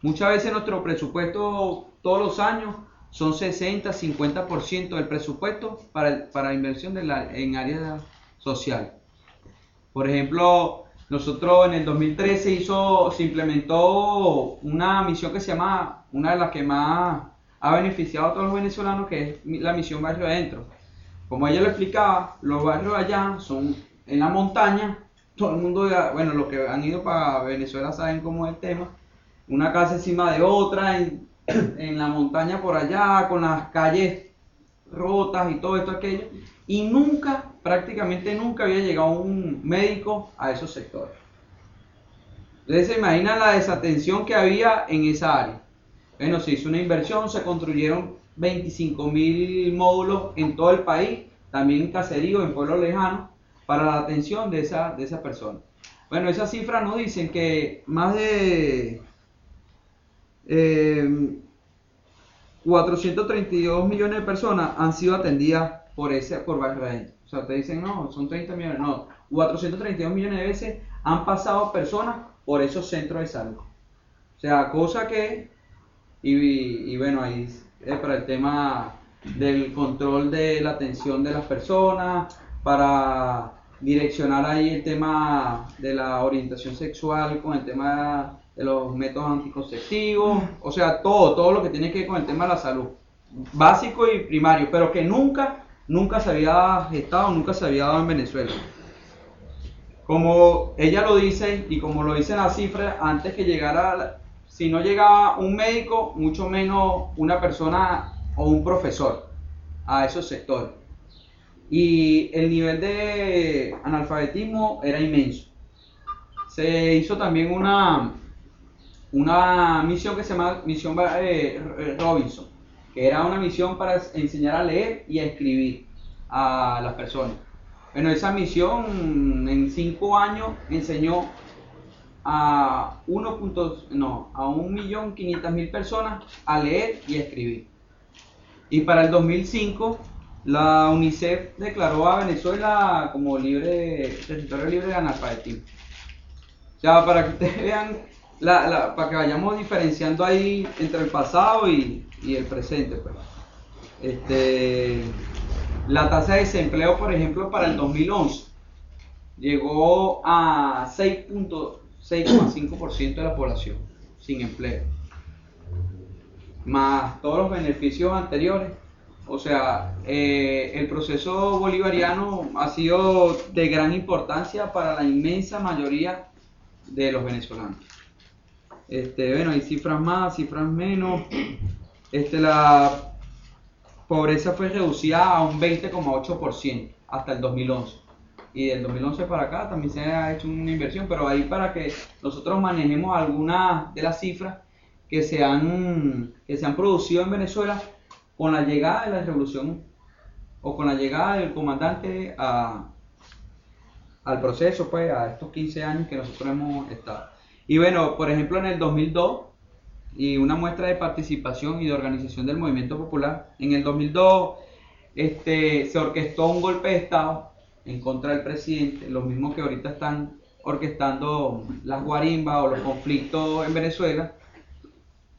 Muchas veces nuestro presupuesto todos los años son 60, 50% del presupuesto para, para inversión en áreas sociales. Por ejemplo, nosotros en el 2013 hizo, se implementó una misión que se llama, una de las que más ha beneficiado a todos los venezolanos, que es la misión Barrio Adentro. Como ella lo explicaba, los barrios allá son en la montaña, todo el mundo, bueno, los que han ido para Venezuela saben cómo es el tema, una casa encima de otra, en, en la montaña por allá, con las calles rotas y todo esto, aquello, y nunca, prácticamente nunca había llegado un médico a esos sectores. Entonces se imagina la desatención que había en esa área. Bueno, se hizo una inversión, se construyeron 25 mil módulos en todo el país, también en caseríos, en pueblos lejanos, para la atención de esa, de esa persona. Bueno, esas cifras nos dicen que más de 432 eh, millones de personas han sido atendidas por ese por Barrio O sea, te dicen, no, son 30 millones, no, 432 millones de veces han pasado personas por esos centros de salud. O sea, cosa que, y, bueno, ahí para el tema del control de la atención de las personas, para direccionar ahí el tema de la orientación sexual con el tema de los métodos anticonceptivos, o sea, todo, todo lo que tiene que ver con el tema de la salud, básico y primario, pero que nunca, nunca se había gestado, nunca se había dado en Venezuela. Como ella lo dice y como lo dice la cifra, antes que llegara si no llegaba un médico, mucho menos una persona o un profesor a esos sectores. Y el nivel de analfabetismo era inmenso. Se hizo también una, una misión que se llama Misión eh, Robinson, que era una misión para enseñar a leer y a escribir a las personas. Bueno, esa misión en cinco años enseñó a 1. No, a 1.500.000 personas a leer y a escribir. Y para el 2005 la UNICEF declaró a Venezuela como libre, territorio libre de analfabetismo. Ya para que ustedes vean, para que vayamos diferenciando ahí entre el pasado y, el presente. Pues. Este, la tasa de desempleo, por ejemplo, para el 2011 llegó a 6. 6,5% de la población sin empleo. Más todos los beneficios anteriores. O sea, eh, el proceso bolivariano ha sido de gran importancia para la inmensa mayoría de los venezolanos. Este, bueno, hay cifras más, cifras menos. Este, la pobreza fue reducida a un 20,8% hasta el 2011 y del 2011 para acá también se ha hecho una inversión, pero ahí para que nosotros manejemos algunas de las cifras que se han, que se han producido en Venezuela con la llegada de la revolución o con la llegada del comandante al proceso, pues a estos 15 años que nosotros hemos estado. Y bueno, por ejemplo en el 2002, y una muestra de participación y de organización del movimiento popular, en el 2002 este, se orquestó un golpe de Estado en contra del presidente, los mismos que ahorita están orquestando las guarimbas o los conflictos en Venezuela,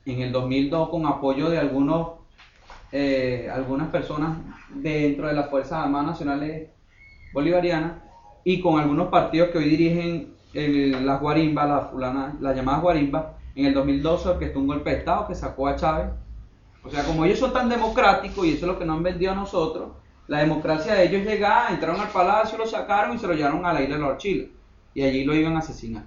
en el 2002 con apoyo de algunos, eh, algunas personas dentro de las Fuerzas Armadas Nacionales Bolivarianas y con algunos partidos que hoy dirigen las guarimbas, la las llamadas guarimbas, en el 2012 orquestó un golpe de Estado que sacó a Chávez. O sea, como ellos son tan democráticos y eso es lo que nos han vendido a nosotros, la democracia de ellos llegaba, entraron al palacio, lo sacaron y se lo llevaron a la isla de los Chile. Y allí lo iban a asesinar.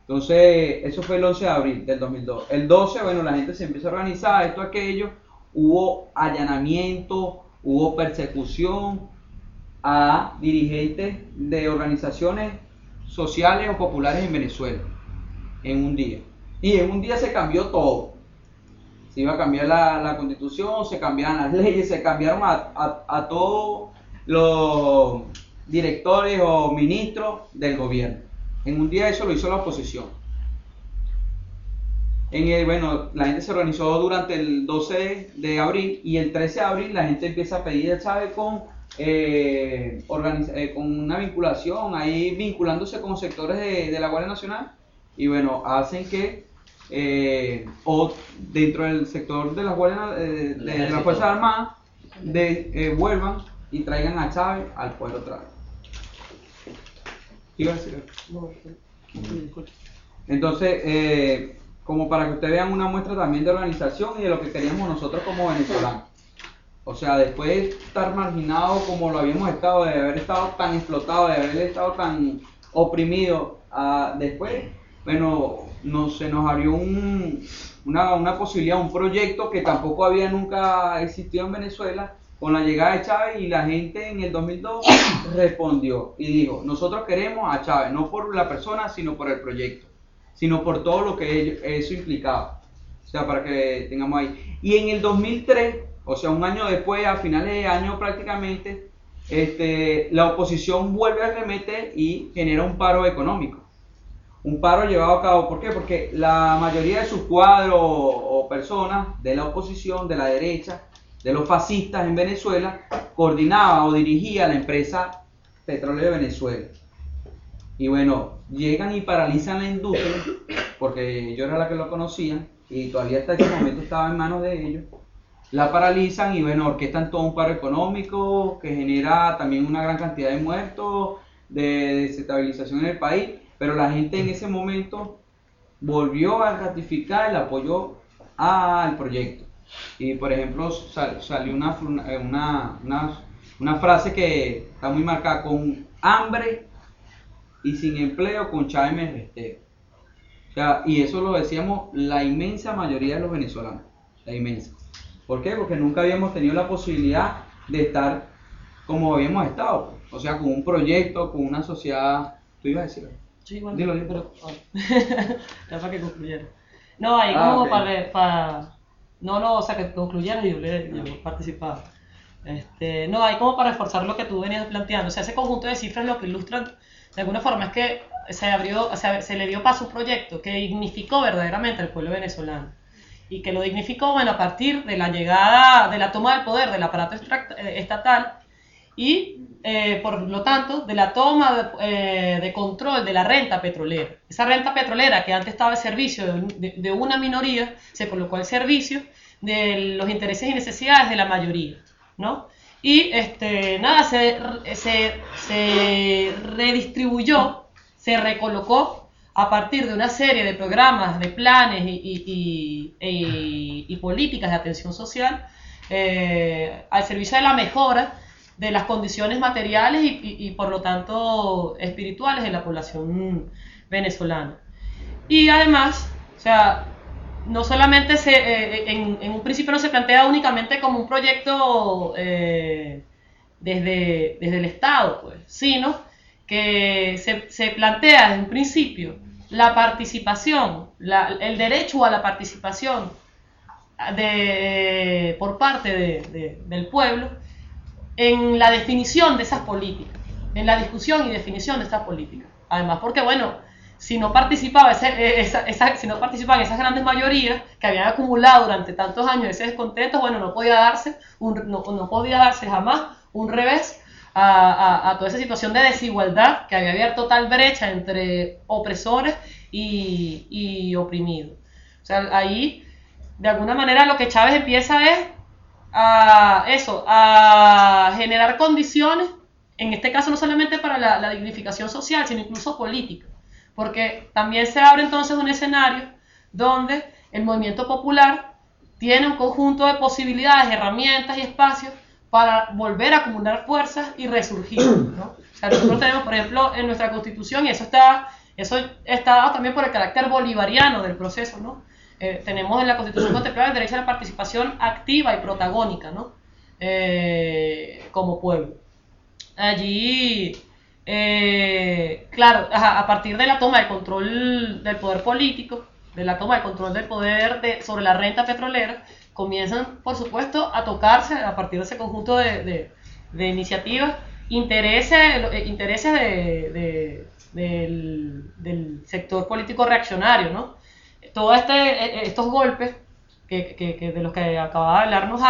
Entonces, eso fue el 11 de abril del 2002. El 12, bueno, la gente se empieza a organizar, esto, aquello. Hubo allanamiento, hubo persecución a dirigentes de organizaciones sociales o populares en Venezuela en un día. Y en un día se cambió todo. Se iba a cambiar la, constitución, se cambiaron las leyes, se cambiaron a, a todos los directores o ministros del gobierno. En un día eso lo hizo la oposición. En el, bueno, la gente se organizó durante el 12 de abril y el 13 de abril la gente empieza a pedir a Chávez con, eh, eh, con una vinculación, ahí vinculándose con sectores de, la Guardia Nacional y bueno, hacen que eh, o dentro del sector de, la Guardia, de, de las Fuerzas Armadas de, vuelvan y traigan a Chávez al pueblo otra vez. Entonces, como para que ustedes vean una muestra también de organización y de lo que queríamos nosotros como venezolanos. O sea, después de estar marginados como lo habíamos estado, de haber estado tan explotado, de haber estado tan oprimido, ah, después, bueno, no, se nos abrió una, una posibilidad, un proyecto que tampoco había nunca existido en Venezuela, con la llegada de Chávez y la gente en el 2002 respondió y dijo, nosotros queremos a Chávez, no por la persona, sino por el proyecto sino por todo lo que eso implicaba. O sea, para que tengamos ahí. Y en el 2003, o sea, un año después, a finales de año prácticamente, este, la oposición vuelve a remeter y genera un paro económico. Un paro llevado a cabo, ¿por qué? Porque la mayoría de sus cuadros o personas de la oposición, de la derecha, de los fascistas en Venezuela, coordinaba o dirigía la empresa Petróleo de Venezuela. Y bueno, llegan y paralizan la industria, porque yo era la que lo conocía, y todavía hasta ese momento estaba en manos de ellos. La paralizan y bueno, orquestan todo un paro económico que genera también una gran cantidad de muertos, de desestabilización en el país, pero la gente en ese momento volvió a ratificar el apoyo al proyecto. Y por ejemplo salió una, una, una, una frase que está muy marcada con hambre y sin empleo con Chávez me resteo. O sea, y eso lo decíamos la inmensa mayoría de los venezolanos, la inmensa. ¿Por qué? Porque nunca habíamos tenido la posibilidad de estar como habíamos estado, o sea, con un proyecto, con una sociedad. ¿Tú ibas a decir Sí, bueno, dilo, pero ya para que concluyera. No, ahí ah, como para, para, no, no, o sea, que concluyera y yo, le, yo participaba. Este, no, hay como para reforzar lo que tú venías planteando. O sea, ese conjunto de cifras lo que ilustran de alguna forma es que se, abrió, se le dio paso a un proyecto que dignificó verdaderamente al pueblo venezolano y que lo dignificó bueno, a partir de la llegada, de la toma del poder del aparato eh, estatal y eh, por lo tanto de la toma de, eh, de, control de la renta petrolera. Esa renta petrolera que antes estaba al servicio de, de, una minoría se colocó al servicio de los intereses y necesidades de la mayoría. ¿no? Y este, nada, se, se, redistribuyó, se recolocó a partir de una serie de programas, de planes y, políticas de atención social eh, al servicio de la mejora de las condiciones materiales y, por lo tanto espirituales de la población venezolana. Y además, o sea, no solamente se, eh, en, un principio no se plantea únicamente como un proyecto eh, desde, desde, el Estado, pues, sino que se, se, plantea desde un principio la participación, el derecho a la participación de, por parte del pueblo en la definición de esas políticas, en la discusión y definición de estas políticas. Además, porque bueno, si no participaba esa, si no participaban esas grandes mayorías que habían acumulado durante tantos años ese descontento, bueno, no podía darse, un, no, podía darse jamás un revés a, toda esa situación de desigualdad que había abierto tal brecha entre opresores y, oprimidos. O sea, ahí, de alguna manera, lo que Chávez empieza es a eso, a generar condiciones, en este caso no solamente para la dignificación social, sino incluso política porque también se abre entonces un escenario donde el movimiento popular tiene un conjunto de posibilidades, herramientas y espacios para volver a acumular fuerzas y resurgir. ¿no? O sea, nosotros tenemos, por ejemplo, en nuestra constitución, y eso está, eso está dado también por el carácter bolivariano del proceso, ¿no? Eh, tenemos en la constitución contemplada el derecho a la participación activa y protagónica, ¿no? Eh, como pueblo. Allí eh, claro, a, partir de la toma de control del poder político, de la toma de control del poder de, sobre la renta petrolera, comienzan, por supuesto, a tocarse a partir de ese conjunto de, de, iniciativas intereses, eh, intereses de, del, sector político reaccionario, ¿no? Todos este, e, e, estos golpes que, de los que acababa de hablarnos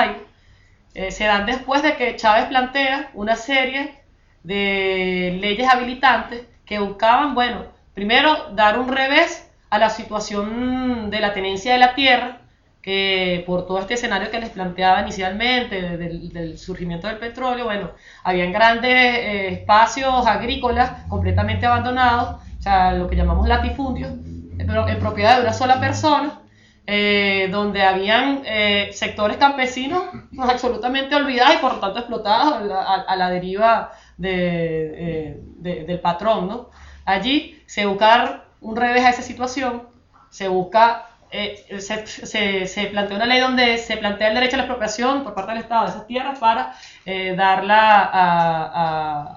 eh, se dan después de que Chávez plantea una serie de leyes habilitantes que buscaban, bueno, primero dar un revés a la situación de la tenencia de la tierra, que por todo este escenario que les planteaba inicialmente del, surgimiento del petróleo, bueno, habían grandes eh, espacios agrícolas completamente abandonados, o sea, lo que llamamos latifundios, en propiedad de una sola persona, eh, donde habían eh, sectores campesinos absolutamente olvidados y por lo tanto explotados a, la deriva de, del patrón. ¿no? Allí se busca un revés a esa situación, se busca eh, se, se, plantea una ley donde se plantea el derecho a la expropiación por parte del Estado de esas tierras para eh, darla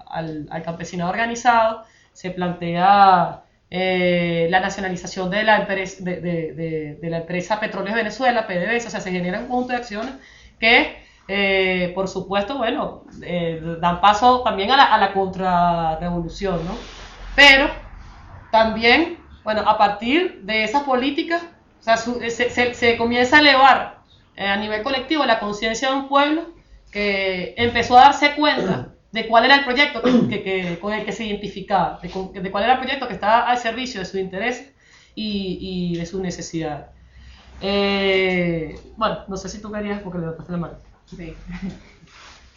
al, al, campesinado organizado, se plantea eh, la nacionalización de la, empresa, de, la empresa Petróleos Venezuela, PDVSA, o sea, se genera un conjunto de acciones que, por supuesto, bueno, dan paso también a la, a la contrarrevolución, ¿no? Pero también, bueno, a partir de esas políticas o sea, eh, se, comienza a elevar eh, a nivel colectivo la conciencia de un pueblo que empezó a darse cuenta de cuál era el proyecto que, con el que se identificaba, de, cuál era el proyecto que estaba al servicio de su interés y, de su necesidad. Eh, bueno, no sé si tú querías porque le pasaste la mano. Sí.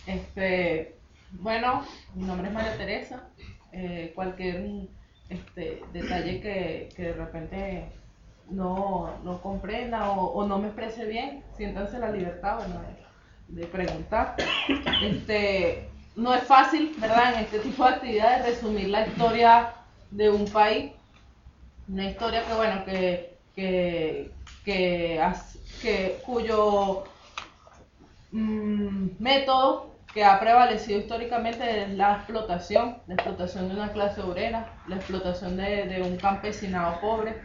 Este, bueno, mi nombre es María Teresa. cualquier este, detalle que, que de repente no, no comprenda o, no me exprese bien, siéntanse la libertad de, preguntar. Este, no es fácil, ¿verdad? En este tipo de actividades resumir la historia de un país, una historia que, bueno, que, que, que, cuyo mm, método que ha prevalecido históricamente es la explotación, la explotación de una clase obrera, la explotación de, de un campesinado pobre,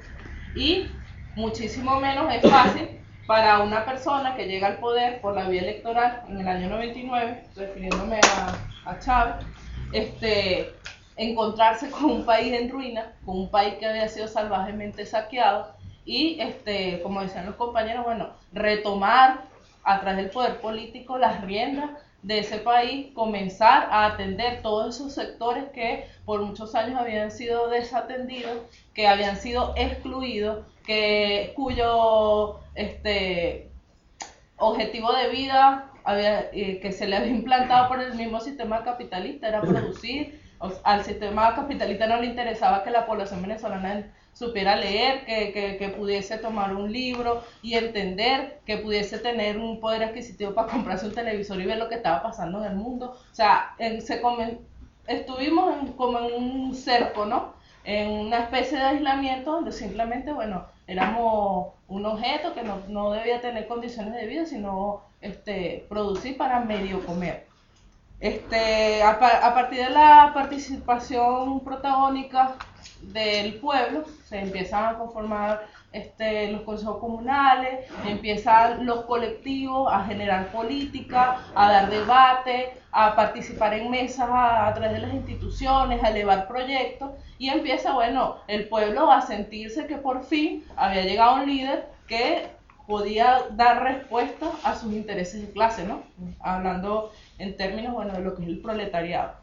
y muchísimo menos es fácil para una persona que llega al poder por la vía electoral en el año 99, refiriéndome a, a Chávez, este, encontrarse con un país en ruina, con un país que había sido salvajemente saqueado y, este, como decían los compañeros, bueno, retomar a través del poder político las riendas de ese país, comenzar a atender todos esos sectores que por muchos años habían sido desatendidos, que habían sido excluidos, que, cuyo este, objetivo de vida había, eh, que se le había implantado por el mismo sistema capitalista era producir. al sistema capitalista no le interesaba que la población venezolana supiera leer, que, que, pudiese tomar un libro y entender, que pudiese tener un poder adquisitivo para comprarse un televisor y ver lo que estaba pasando en el mundo. O sea, se estuvimos como en un cerco, ¿no? En una especie de aislamiento donde simplemente, bueno, éramos un objeto que no, no debía tener condiciones de vida, sino este, producir para medio comer. Este, a, a, partir de la participación protagónica del pueblo, se empiezan a conformar este, los consejos comunales, empiezan los colectivos a generar política, a dar debate, a participar en mesas a, través de las instituciones, a elevar proyectos y empieza, bueno, el pueblo a sentirse que por fin había llegado un líder que podía dar respuesta a sus intereses de clase, ¿no? Hablando en términos, bueno, de lo que es el proletariado.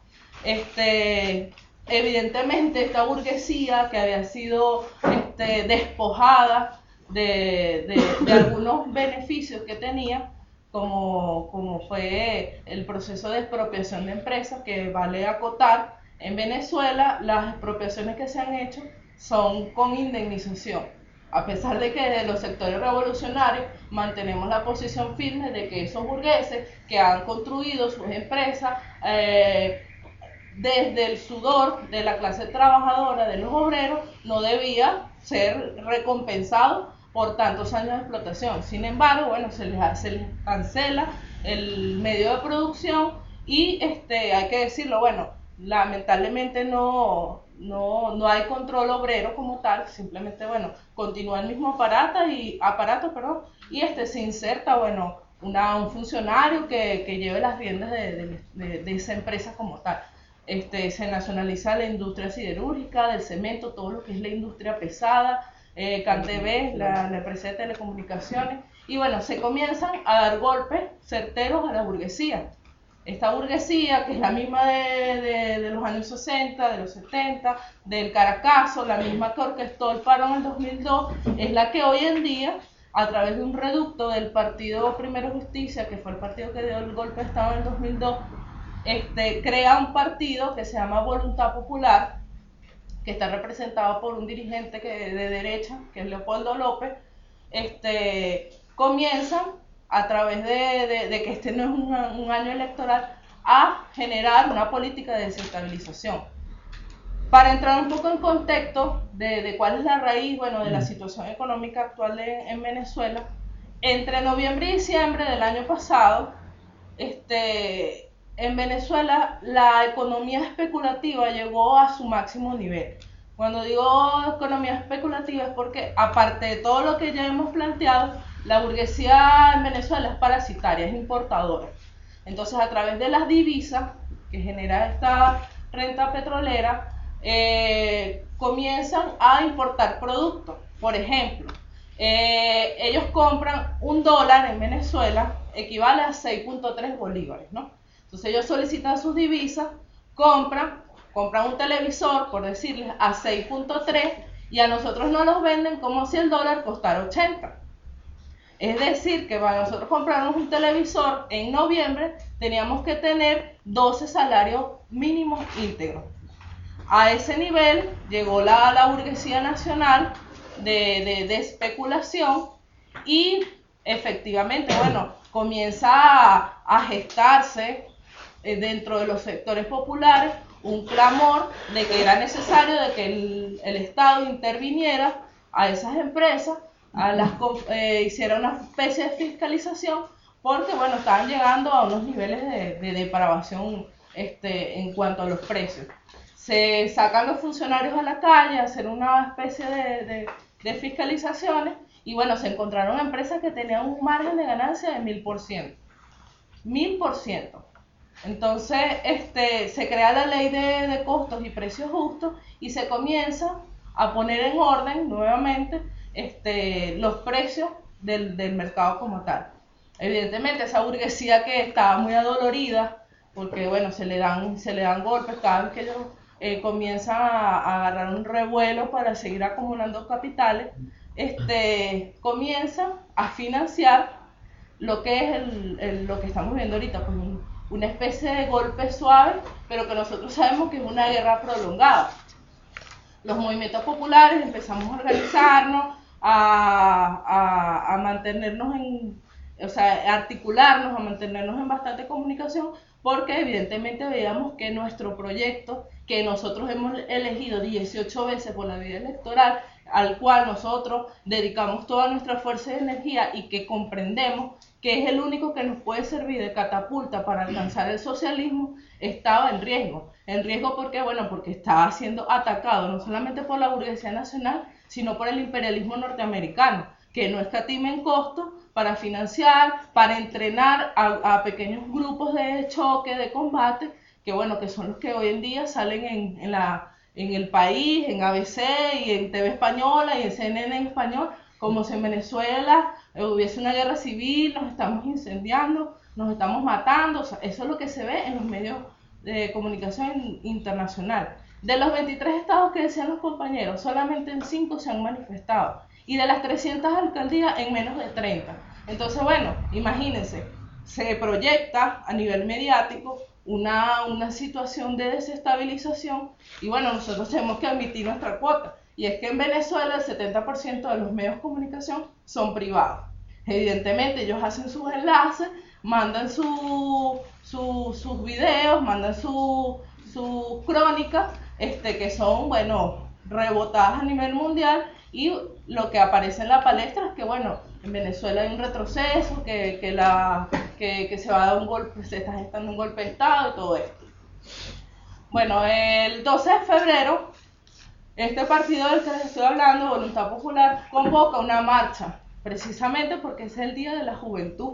Este, evidentemente esta burguesía que había sido este, despojada de, algunos beneficios que tenía, como, como fue el proceso de expropiación de empresas, que vale acotar, en Venezuela las expropiaciones que se han hecho son con indemnización. A pesar de que de los sectores revolucionarios mantenemos la posición firme de que esos burgueses que han construido sus empresas, eh, desde el sudor de la clase trabajadora, de los obreros, no debía ser recompensado por tantos años de explotación. Sin embargo, bueno, se les, se cancela el medio de producción y este, hay que decirlo, bueno, lamentablemente no, no, no hay control obrero como tal, simplemente, bueno, continúa el mismo aparato y, aparato, perdón, y este se inserta, bueno, una, un funcionario que, que lleve las riendas de, de, de, esa empresa como tal. Este, se nacionaliza la industria siderúrgica, del cemento, todo lo que es la industria pesada, eh, CanTV, la, la empresa de telecomunicaciones, y bueno, se comienzan a dar golpes certeros a la burguesía. Esta burguesía, que es la misma de, de, los años 60, de los 70, del Caracazo, la misma que orquestó el paro en el 2002, es la que hoy en día, a través de un reducto del partido Primero Justicia, que fue el partido que dio el golpe de Estado en el 2002, este, crea un partido que se llama Voluntad Popular, que está representado por un dirigente que, de derecha, que es Leopoldo López, este, comienzan a través de, que este no es un, año electoral, a generar una política de desestabilización. Para entrar un poco en contexto de, cuál es la raíz bueno, de la mm. situación económica actual en Venezuela, entre noviembre y diciembre del año pasado, este, en Venezuela la economía especulativa llegó a su máximo nivel. Cuando digo economía especulativa es porque aparte de todo lo que ya hemos planteado, la burguesía en Venezuela es parasitaria, es importadora. Entonces, a través de las divisas que genera esta renta petrolera, eh, comienzan a importar productos. Por ejemplo, eh, ellos compran un dólar en Venezuela, equivale a 6.3 bolívares, ¿no? Entonces ellos solicitan sus divisas, compran, compran un televisor, por decirles, a 6.3 y a nosotros no los venden como si el dólar costara 80. Es decir, que para nosotros comprarnos un televisor en noviembre teníamos que tener 12 salarios mínimos íntegros. A ese nivel llegó la, la burguesía nacional de, de, especulación y efectivamente, bueno, comienza a, gestarse eh, dentro de los sectores populares un clamor de que era necesario de que el, el Estado interviniera a esas empresas a las, eh, hiciera una especie de fiscalización porque bueno, estaban llegando a unos niveles de, de depravación este, en cuanto a los precios. Se sacan los funcionarios a la calle a hacer una especie de, de, fiscalizaciones y bueno, se encontraron empresas que tenían un margen de ganancia de mil por ciento. Mil por ciento. Entonces, este, se crea la ley de, costos y precios justos y se comienza a poner en orden nuevamente este, los precios del, del mercado como tal. Evidentemente, esa burguesía que estaba muy adolorida, porque bueno, se le dan, se le dan golpes cada vez que ellos eh, comienzan a, agarrar un revuelo para seguir acumulando capitales, este, comienzan a financiar lo que es el, lo que estamos viendo ahorita, pues una especie de golpe suave, pero que nosotros sabemos que es una guerra prolongada. Los movimientos populares empezamos a organizarnos, a, a, mantenernos en, o sea, articularnos, a mantenernos en bastante comunicación, porque evidentemente veíamos que nuestro proyecto, que nosotros hemos elegido 18 veces por la vía electoral, al cual nosotros dedicamos toda nuestra fuerza y energía y que comprendemos que es el único que nos puede servir de catapulta para alcanzar el socialismo, estaba en riesgo. En riesgo porque, bueno, porque estaba siendo atacado no solamente por la burguesía nacional, sino por el imperialismo norteamericano, que no escatima en costos para financiar, para entrenar a, pequeños grupos de choque, de combate, que bueno, que son los que hoy en día salen en, en, la, en el país, en ABC y en TV Española y en CNN en español, como si en Venezuela hubiese una guerra civil, nos estamos incendiando, nos estamos matando, eso es lo que se ve en los medios de comunicación internacional. De los 23 estados que decían los compañeros, solamente en 5 se han manifestado. Y de las 300 alcaldías, en menos de 30. Entonces, bueno, imagínense, se proyecta a nivel mediático una, una situación de desestabilización y bueno, nosotros tenemos que admitir nuestra cuota. Y es que en Venezuela el 70% de los medios de comunicación son privados. Evidentemente ellos hacen sus enlaces, mandan su, sus videos, mandan sus su crónicas este, que son, bueno, rebotadas a nivel mundial y lo que aparece en la palestra es que, bueno, en Venezuela hay un retroceso, que, que la, que, que se va a dar un golpe, se está gestando un golpe de Estado y todo esto. bueno, el 12 de febrero, este partido del que les estoy hablando, Voluntad Popular, convoca una marcha, precisamente porque es el Día de la Juventud.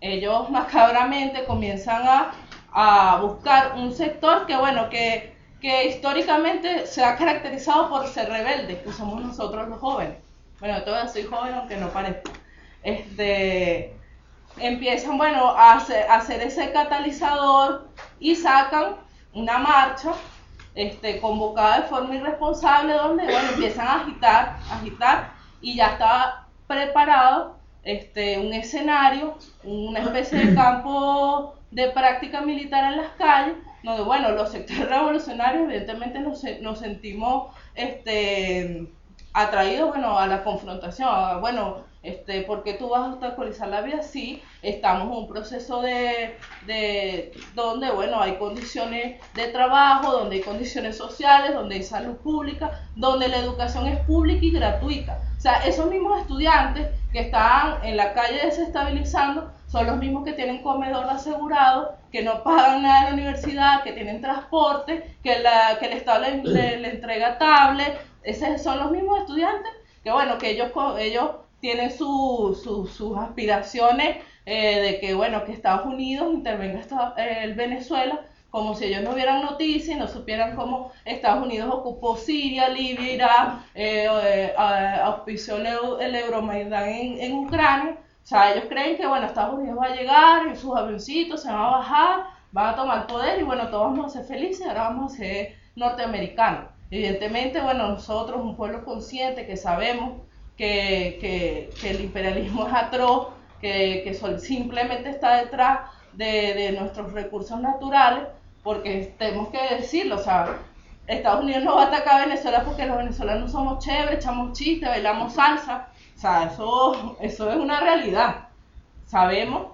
Ellos macabramente comienzan a, a buscar un sector que, bueno, que, que históricamente se ha caracterizado por ser rebelde, que somos nosotros los jóvenes. Bueno, todavía soy joven, aunque no parezca. Este, empiezan, bueno, a hacer, a hacer ese catalizador y sacan una marcha este, convocada de forma irresponsable donde bueno, empiezan a agitar, agitar y ya está preparado este, un escenario, una especie de campo de práctica militar en las calles, donde bueno, los sectores revolucionarios evidentemente nos, nos sentimos este, atraídos bueno, a la confrontación, bueno, este, porque tú vas a obstaculizar la vida, sí, estamos en un proceso de, de, donde, bueno, hay condiciones de trabajo, donde hay condiciones sociales, donde hay salud pública, donde la educación es pública y gratuita. O sea, esos mismos estudiantes que están en la calle desestabilizando son los mismos que tienen comedor asegurado, que no pagan nada en la universidad, que tienen transporte, que, la, que el Estado le, le, entrega tablet. Esos son los mismos estudiantes que, bueno, que ellos, ellos tiene sus aspiraciones eh, de que, bueno, que Estados Unidos intervenga eh, el Venezuela, como si ellos no vieran noticias, no supieran cómo Estados Unidos ocupó Siria, Libia, Irak, eh, auspició el, el Euromaidán en, en, Ucrania. O sea, ellos creen que, bueno, Estados Unidos va a llegar en sus avioncitos, se van a bajar, van a tomar poder y, bueno, todos vamos a ser felices, ahora vamos a ser norteamericanos. Evidentemente, bueno, nosotros, un pueblo consciente que sabemos que, el imperialismo es atroz, que, simplemente está detrás de, nuestros recursos naturales, porque tenemos que decirlo, o sea, Estados Unidos no va a atacar a Venezuela porque los venezolanos somos chéveres, echamos chistes, bailamos salsa, o sea, eso, eso es una realidad. Sabemos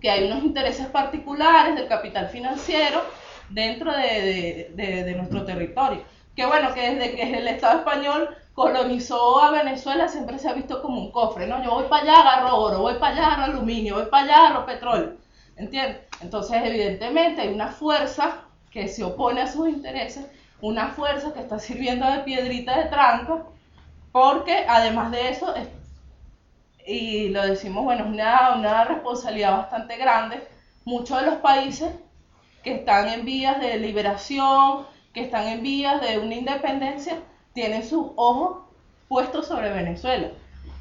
que hay unos intereses particulares del capital financiero dentro de, de nuestro territorio. Que bueno, que desde que el Estado español colonizó a Venezuela siempre se ha visto como un cofre, ¿no? Yo voy para allá, agarro oro, voy para allá, agarro aluminio, voy para allá, agarro petróleo, ¿entiendes? Entonces, evidentemente, hay una fuerza que se opone a sus intereses, una fuerza que está sirviendo de piedrita de tranca, porque además de eso, y lo decimos, bueno, es una, una responsabilidad bastante grande, muchos de los países que están en vías de liberación, que están en vías de una independencia, tienen sus ojos puestos sobre Venezuela.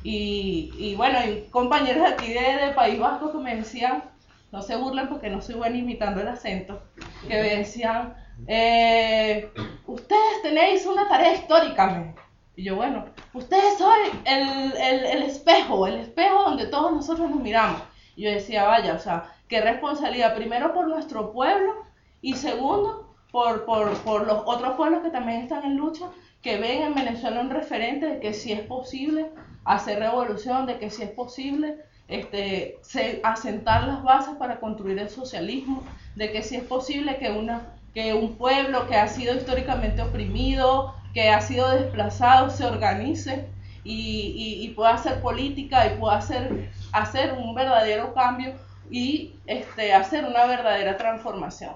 Y, bueno, hay compañeros aquí de, País Vasco que me decían, no se burlen porque no soy buena imitando el acento, que me decían, eh, ustedes tenéis una tarea histórica. Y yo, bueno, ustedes son el, el, espejo, el espejo donde todos nosotros nos miramos. Y yo decía, vaya, o sea, qué responsabilidad, primero por nuestro pueblo y segundo por, por, por los otros pueblos que también están en lucha que ven en Venezuela un referente de que sí es posible hacer revolución, de que sí es posible este, asentar las bases para construir el socialismo, de que sí es posible que, una, que un pueblo que ha sido históricamente oprimido, que ha sido desplazado, se organice y, pueda hacer política y pueda hacer, hacer un verdadero cambio y este, hacer una verdadera transformación.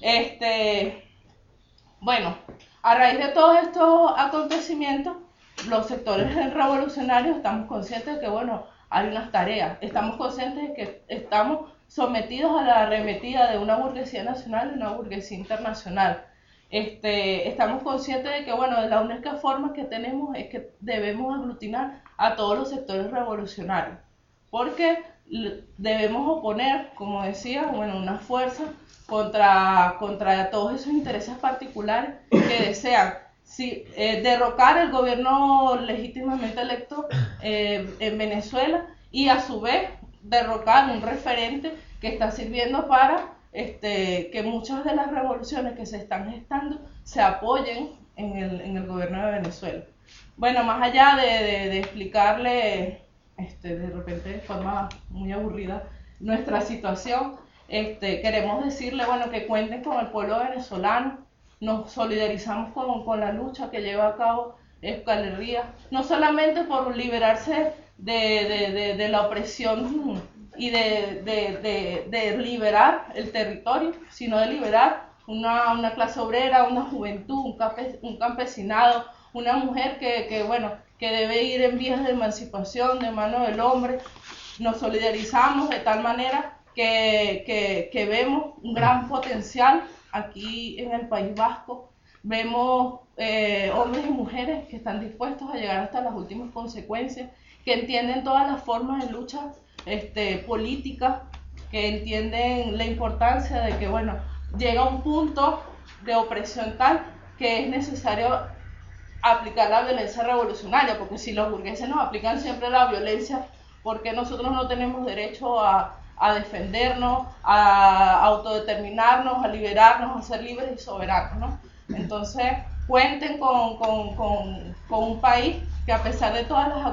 Este, bueno, a raíz de todos estos acontecimientos, los sectores revolucionarios estamos conscientes de que, bueno, hay unas tareas. Estamos conscientes de que estamos sometidos a la arremetida de una burguesía nacional y una burguesía internacional. Este, estamos conscientes de que, bueno, la única forma que tenemos es que debemos aglutinar a todos los sectores revolucionarios, porque debemos oponer, como decía, bueno, una fuerza contra, contra todos esos intereses particulares que desean si, eh, derrocar el gobierno legítimamente electo eh, en Venezuela y a su vez derrocar un referente que está sirviendo para este, que muchas de las revoluciones que se están gestando se apoyen en el, en el gobierno de Venezuela. Bueno, más allá de, de, explicarle este, de repente de forma muy aburrida nuestra situación, este, queremos decirle, bueno, que cuenten con el pueblo venezolano, nos solidarizamos con, la lucha que lleva a cabo Escalería, no solamente por liberarse de, la opresión y de, liberar el territorio, sino de liberar una, una clase obrera, una juventud, un, campe- un campesinado, una mujer que, que, bueno, que debe ir en vías de emancipación de mano del hombre. Nos solidarizamos de tal manera que, que, que vemos un gran potencial aquí en el País Vasco. Vemos eh, hombres y mujeres que están dispuestos a llegar hasta las últimas consecuencias, que entienden todas las formas de lucha este, política, que entienden la importancia de que, bueno, llega un punto de opresión tal que es necesario aplicar la violencia revolucionaria, porque si los burgueses nos aplican siempre la violencia, ¿por qué nosotros no tenemos derecho a, a defendernos, a autodeterminarnos, a liberarnos, a ser libres y soberanos? ¿no? Entonces, cuenten con, con, con, con un país que a pesar de todas las